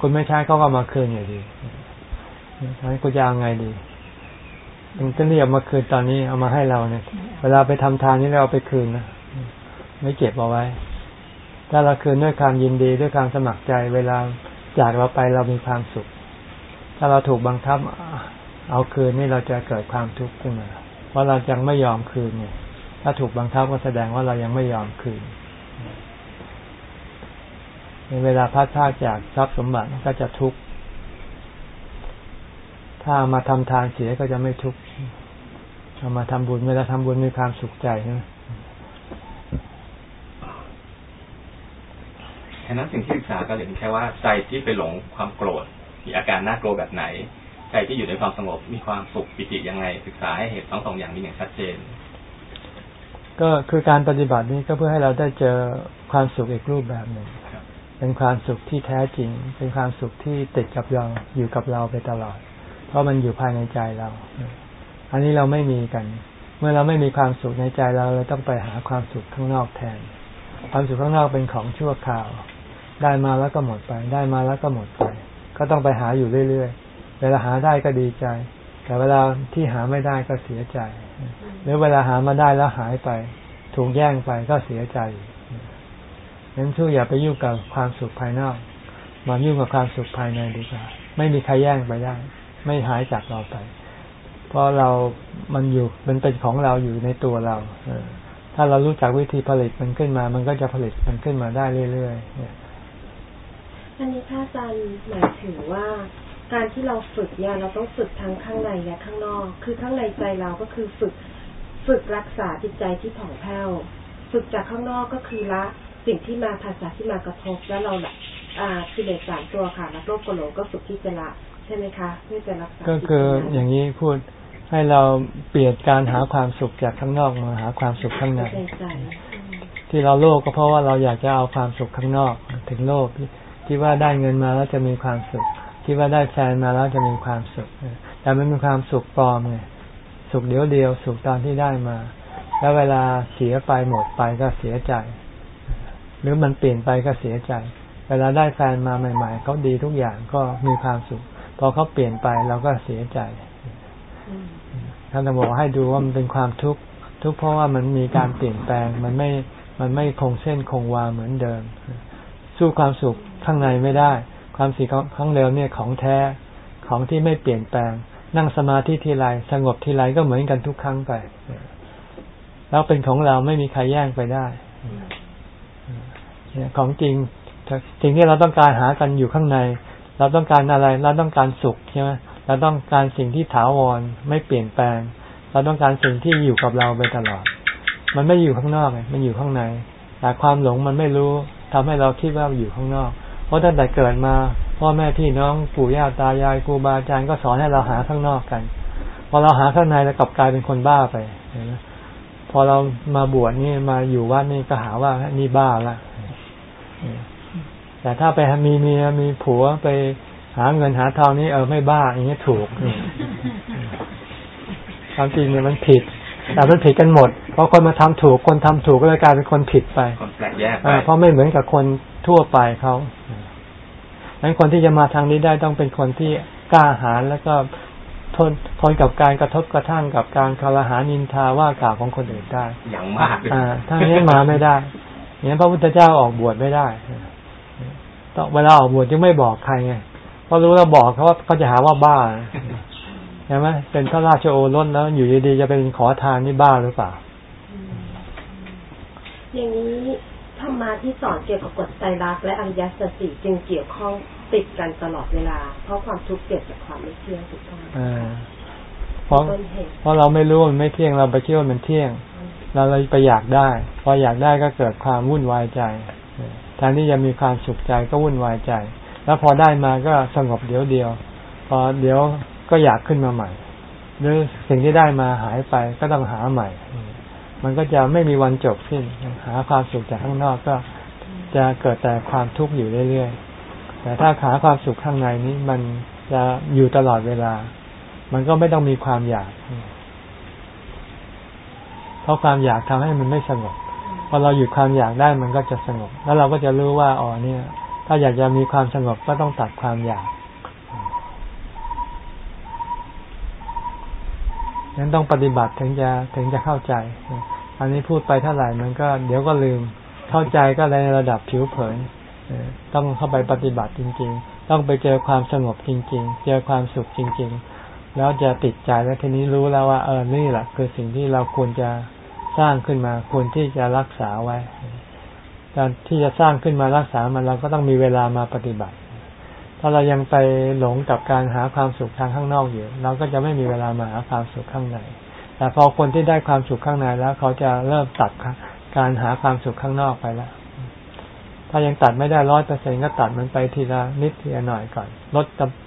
คุณไม่ใช้เขาก็มาคืนอยู่ดีทางกูจะเอาไงดีถึงจะเรียกมาคืนตอนนี้เอามาให้เราเนี่ย เวลาไปทำทานนี่เราเอาไปคืนนะไม่เก็บเอาไว้ ถ้าเราคืนด้วยความยินดีด้วยความสมัครใจ เวลาจากเราไปเรามีความสุข ถ้าเราถูกบังคับเอาคืนนี่เราจะเกิดความทุกข์ขึ้นมาเพราะเรายังไม่ยอมคืนเนี่ย ถ้าถูกบังคับก็แสดงว่าเรายังไม่ยอมคืน เวลาพัดพาจากทรัพย์สมบัติก็จะทุกข์ ถ้ามาทำทานเสียก็จะไม่ทุกข์เอามาทำบุญเวลาทำบุญมีความสุขใจนะฉะนั้นสิ่งที่ศึกษาก็เห็นแค่ว่าใจที่ไปหลงความโกรธ มีอาการน่ากลัวแบบไหน ใจที่อยู่ในความสงบมีความสุขปิติยังไง ศึกษาให้เห็นทั้งสองอย่างนี้อย่างชัดเจน ก็คือการปฏิบัตินี้ก็เพื่อให้เราได้เจอความสุขอีกรูปแบบหนึ่ง เป็นความสุขที่แท้จริง เป็นความสุขที่ติดกับเราอยู่กับเราไปตลอด เพราะมันอยู่ภายในใจเรา อันนี้เราไม่มีกัน เมื่อเราไม่มีความสุขในใจเราเราต้องไปหาความสุขข้างนอกแทน ความสุขข้างนอกเป็นของชั่วคราว ได้มาแล้วก็หมดไป ได้มาแล้วก็หมดไป ก็ต้องไปหาอยู่เรื่อยๆเวลาหาได้ก็ดีใจ แต่เวลาที่หาไม่ได้ก็เสียใจ หรือเวลาหามาได้แล้วหายไป ถูกแย่งไปก็เสียใจ นช่วยอย่าไปยุ่งกับความสุขภายนอก มายุ่งกับความสุขภายในดีกว่า ไม่มีใครแย่งไปได้ ไม่หายจากเราไป เพราะเรามันอยู่มันเป็นของเราอยู่ในตัวเราเออถ้าเรารู้จักวิธีผลิตมันขึ้นมา มันก็จะผลิตมันขึ้นมาได้เรื่อยๆอันนี้พระอาจารย์หมายถึงว่าการที่เราฝึกเนี่ยเราต้องฝึกทั้งข้างในและข้างนอก คือข้างในใจเราก็คือฝึกฝึกรักษาจิตใจที่ผ่องแผ้ว ฝึกจากข้างนอกก็คือละ สิ่งที่มาภาษาที่มากระทบแล้วเราละอ่ากิเลสสามตัวค่ะแล้วโลภโกรธก็ฝึกที่จะละใช่ไหมคะเพื่อจะรักษาก็คืออย่างนี้พูดให้เราเปลี่ยนการหาความสุขจากข้างนอกมาหาความสุขข้างในที่เราโลภก็เพราะว่าเราอยากจะเอาความสุขข้างนอก ถึงโลภที่ว่าได้เงินมาแล้วจะมีความสุขคิดว่าได้แฟนมาแล้วจะมีความสุข แต่มันเป็นความสุขปลอมไง สุขเดียวเดียว สุขตอนที่ได้มา แล้วเวลาเสียไปหมดไปก็เสียใจ หรือมันเปลี่ยนไปก็เสียใจ เวลาได้แฟนมาใหม่ ๆเขาดีทุกอย่างก็มีความสุข พอเขาเปลี่ยนไปเราก็เสียใจท่านจะบอกให้ดูว่ามันเป็นความทุกข์ทุกข์เพราะว่ามันมีการเปลี่ยนแปลงมันไม่มันไม่คงเส้นคงวาเหมือนเดิม สู้ความสุขข้างในไม่ได้ ความสีของเร็วเนี่ยของแท้ของที่ไม่เปลี่ยนแปลง นั่งสมาธิทีไรสงบทีไรก็เหมือนกันทุกครั้งไป แล้วเป็นของเราไม่มีใครแย่งไปได้ ของจริงสิ่งที่เราต้องการหากันอยู่ข้างใน เราต้องการอะไร เราต้องการสุขใช่ไหมเราต้องการสิ่งที่ถาวรไม่เปลี่ยนแปลง เราต้องการสิ่งที่อยู่กับเราไปตลอด มันไม่อยู่ข้างนอกมันอยู่ข้างใน แต่ความหลงมันไม่รู้ทำให้เราคิดว่าอยู่ข้างนอก เพราะตั้งแต่เกิดมาพ่อแม่พี่น้องปู่ย่าตายายครูบาอาจารย์ก็สอนให้เราหาข้างนอกกัน พอเราหาข้างในแล้วกลับกลายเป็นคนบ้าไปนไหมพอเรามาบวชนี่มาอยู่วัดนี่ก็หาว่านี่บ้าละ แต่ถ้าไปมีเมียมีผัวไปหาเงินหาทองนี่เออไม่บ้าอย่างนี้ถูกความจริงเนี่ยมันผิดแต่มันผิดกันหมด เพราะคนมาทำถูกคนทำถูกก็เลยกลายเป็นคนผิดไปคนแปลกแยกไปเพราะไม่เหมือนกับคนทั่วไปเขานั้นคนที่จะมาทางนี้ได้ต้องเป็นคนที่กล้าหาญแล้วก็ทนทนกับการกระทบกระทั่งกับการคารหานินทาว่ากล่าวของคนอื่นได้ อย่างมากอ่าถ้านี้มาไม่ได้ อย่างนี้พระพุทธเจ้าออกบวชไม่ได้ต้องเวลาออกบวชจึงไม่บอกใครไงเพราะรู้แล้วบอกเขาว่าเขาจะหาว่าบ้าใช่ไหมเป็นพระราชโอรสแล้วอยู่ดีๆจะเป็นขอทานนี่บ้าหรือเปล่า อย่างนี้ธรรมะที่สอนเกี่ยวกับกฎไตรลักษณ์และอริยสัจสี่จึงเกี่ยวข้องติดกันตลอดเวลา เพราะความทุกข์เกิดจากความไม่เที่ยงถูกต้องเพราะเพราะเราไม่รู้มันไม่เที่ยงเราไปคิดว่ามันเที่ยง เราเลยไปอยากได้ พออยากได้ก็เกิดความวุ่นวายใจแทนที่จะมีความสุขใจก็วุ่นวายใจ แล้วพอได้มาก็สงบเดี๋ยวเดียว พอเดี๋ยวก็อยากขึ้นมาใหม่ หรือสิ่งที่ได้มาหายไปก็ต้องหาใหม่ มันก็จะไม่มีวันจบสิ้น หาความสุขจากข้างนอกก็จะเกิดแต่ความทุกข์อยู่เรื่อยๆ แต่ถ้าหาความสุขข้างในนี้มันจะอยู่ตลอดเวลา มันก็ไม่ต้องมีความอยาก เพราะความอยากทำให้มันไม่สงบพอเราหยุดความอยากได้มันก็จะสงบ แล้วเราก็จะรู้ว่าอ๋อเนี่ย ถ้าอยากจะมีความสงบก็ต้องตัดความอยากนั้นต้องปฏิบัติถึงจะถึงจะเข้าใจ อันนี้พูดไปเท่าไหร่มันก็เดี๋ยวก็ลืม เข้าใจก็ในระดับผิวเผินต้องเข้าไปปฏิบัติจริง ๆ ต้องไปเจอความสงบจริง ๆ เจอความสุขจริงๆ แล้วจะติดใจแล้วทีนี้รู้แล้วว่า เออนี่แหละคือสิ่งที่เราควรจะสร้างขึ้นมา ควรที่จะรักษาไว้การที่จะสร้างขึ้นมารักษามันเราก็ต้องมีเวลามาปฏิบัติ ถ้าเรายังไปหลงกับการหาความสุขทางข้างนอกอยู่ เราก็จะไม่มีเวลามาหาความสุขข้างใน แต่พอคนที่ได้ความสุขข้างในแล้ว เขาจะเริ่มตัดการหาความสุขข้างนอกไปแล้ว ถ้ายังตัดไม่ได้ร้อยเปอร์เซ็นก็ตัดมันไปทีละนิดทีละหน่อยก่อน ลด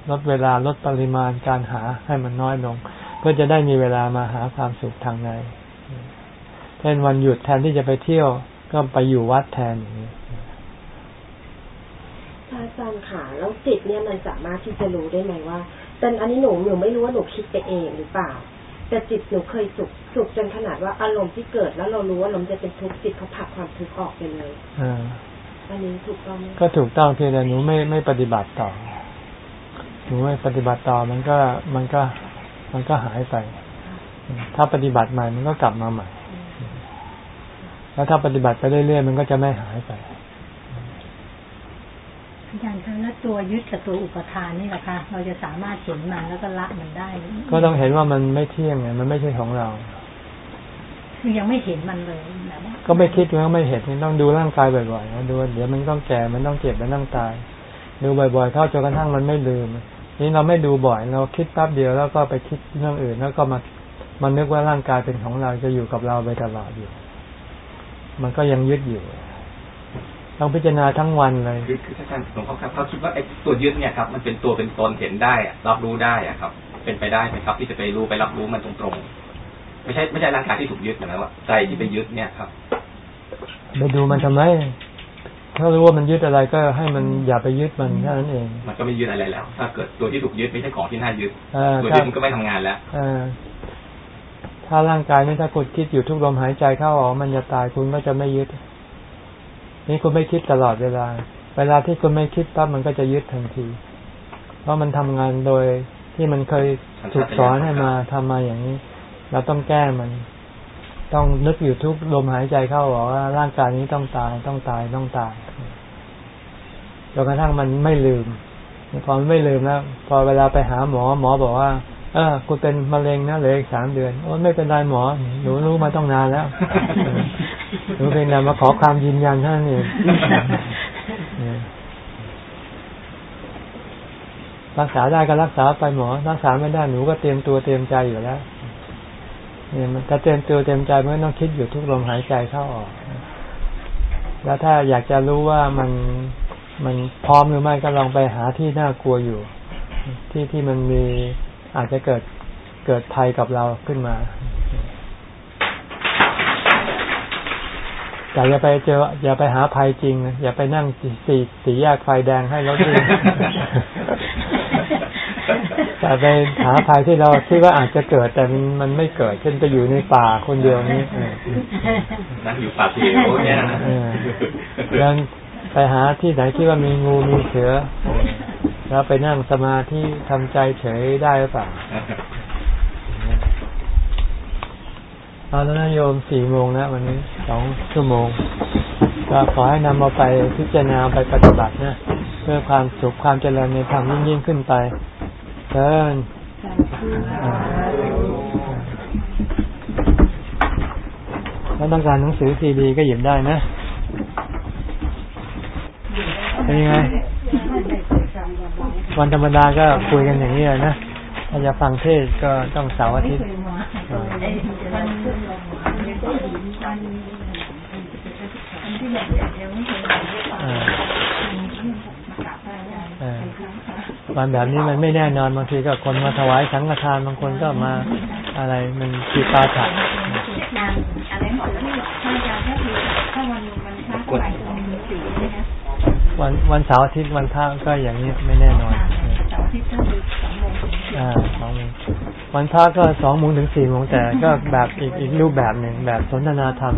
ลดเวลาลดปริมาณการหาให้มันน้อยลง เพื่อจะได้มีเวลามาหาความสุขทางในเช่นวันหยุดแทนที่จะไปเที่ยวก็ไปอยู่วัดแทนอย่างนี้อาจารย์ค่ะแล้วจิตเนี่ยมันสามารถที่จะรู้ได้ไหมว่าแต่อันนี้หนูหนูไม่รู้ว่าหนูคิดไปเองหรือเปล่า แต่จิตหนูเคยสุขสุขจนขนาดว่าอารมณ์ที่เกิดแล้วเรารู้ว่าอารมณ์จะเป็นทุกข์จิตเขาผลักความทุกข์ออกไปเลยอ่า อันนี้ถูกต้องไหมก็ถูกต้องเพียงแต่หนูไม่ไม่ปฏิบัติต่อ หนูไม่ปฏิบัติต่อมันก็มันก็ มันก็หายไป ถ้าปฏิบัติใหม่มันก็กลับมาใหม่ แล้วถ้าปฏิบัติไปเรื่อยๆมันก็จะไม่หายไปอาจารย์คะแล้วตัวยึดกับตัวอุปทานนี่แหละคะเราจะสามารถเห็นมันแล้วก็ละมันได้ ก็ต้องเห็นว่ามันไม่เที่ยงไงมันไม่ใช่ของเรา คือยังไม่เห็นมันเลยแบบก็ไม่คิดว่าไม่เห็นต้องดูร่างกายบ่อยๆนะดูเดี๋ยวมันต้องแก่มันต้องเจ็บมันต้องตาย ดูบ่อยๆเข้าจนกระทั่งมันไม่ลืมนี่เราไม่ดูบ่อย เราคิดแป๊บเดียวแล้วก็ไปคิดเรื่องอื่น แล้วก็มามันนึกว่าร่างกายเป็นของเราจะอยู่กับเราไปตลอดอยู่ มันก็ยังยึดอยู่ ต้องพิจารณาทั้งวันเลยคือคืออาจารย์หลวงพ่อครับเขาคิดว่าไอ้ตัวยึดเนี่ยครับ มันเป็นตัวเป็นตนเห็นได้รับรู้ได้อะครับ เป็นไปได้ไหมครับ ที่จะไปรู้ไปรับรู้มันตรงๆ ไม่ใช่ไม่ใช่ร่างกายที่ถูกยึดนะว่าใจที่ไปยึดเนี่ยครับไปดูมันทำไมถ้ารู้ว่ามันยึดอะไรก็ให้มันอย่าไปยึดมันแค่นั้นเอง มันก็ไม่ยึดอะไรแล้ว ถ้าเกิดตัวที่ถูกยึดไม่ใช่ของที่น่ายึดตัวยึดมันก็ไม่ทำงานแล้วถ้าร่างกายไม่ถ้าคุณคิดอยู่ทุกลมหายใจเข้าออกมันจะตายคุณก็จะไม่ยึด นี่คุณไม่คิดตลอดเวลา เวลาที่คุณไม่คิดปั๊บมันก็จะยึดทันที เพราะมันทำงานโดยที่มันเคยถูกสอนให้มาทำมาอย่างนี้ เราต้องแก้มัน ต้องนึกอยู่ทุกลมหายใจเข้าออกว่าร่างกายนี้ต้องตายต้องตายต้องตายจนกระทั่งมันไม่ลืมพอมันไม่ลืมแล้วพอเวลาไปหาหมอ หมอบอกว่า เออคุณเป็นมะเร็งนะเหลืออีกสามเดือนโอ้ไม่เป็นไรหมอ หนูรู้มาต้องนานแล้วหนูเป็นนมาขอความยืนยันท่านเองรักษาได้ก็รักษาไปหมอ รักษาไม่ได้หนูก็เตรียมตัวเตรียมใจอยู่แล้ว เนี่ยมันจะเตรียมตัวเตรียมใจไม่ต้องคิดอยู่ทุกลมหายใจเข้าออก แล้วถ้าอยากจะรู้ว่ามันมันพร้อมหรือไม่ก็ลองไปหาที่น่ากลัวอยู่ ที่ที่มันมีอาจจะเกิดเกิดภัยกับเราขึ้นมาแต่อย่าไปเจออย่าไปหาภัยจริงนะอย่าไปนั่งสีสีแยกไฟแดงให้รถวิ่ง แต่ไปหาภัยที่เราคิดว่าอาจจะเกิดแต่มันมันไม่เกิดเช่นไปอยู่ในป่าคนเดียวนี้นั่งอยู่ป่าเพียวเนี่ยนะแล้วไปหาที่ไหนที่ว่ามีงูมีเสือแล้วไปนั่งสมาธิทำใจเฉยได้หรือเปล่าเอาแล้วนะโยมสี่โมงนะวันนี้สองชั่วโมง ก็ขอให้นำมาไปพิจารณาไปปฏิบัตินะ เพื่อความสุขความเจริญในธรรมยิ่งยิ่งขึ้นไป เชิญถ้าต้องการหนังสือซีดีก็หยิบได้นะเป็นยังไง วันธรรมดาก็คุยกันอย่างนี้นะ ถ้าจะฟังเทศก็ต้องเสาร์อาทิตย์ วันแบบนี้มันไม่แน่นอนบางทีก็คนมาถวายสังฆทานบางคนก็มาอะไรมันกีปาถะอะไรหมดที่ถ้าจะถ้าวันวันเท่าไหร่ตรงสี่นะคะวันเสาร์อาทิตย์วันพระก็อย่างนี้ไม่แน่นอนเสาร์อาทิตย์ก็คือสองโมงอ่าสองโมงวันพระก็สองโมงถึงสี่โมงแต่ก็แบบอีกอีกรูปแบบหนึ่งแบบสนทนาธรรม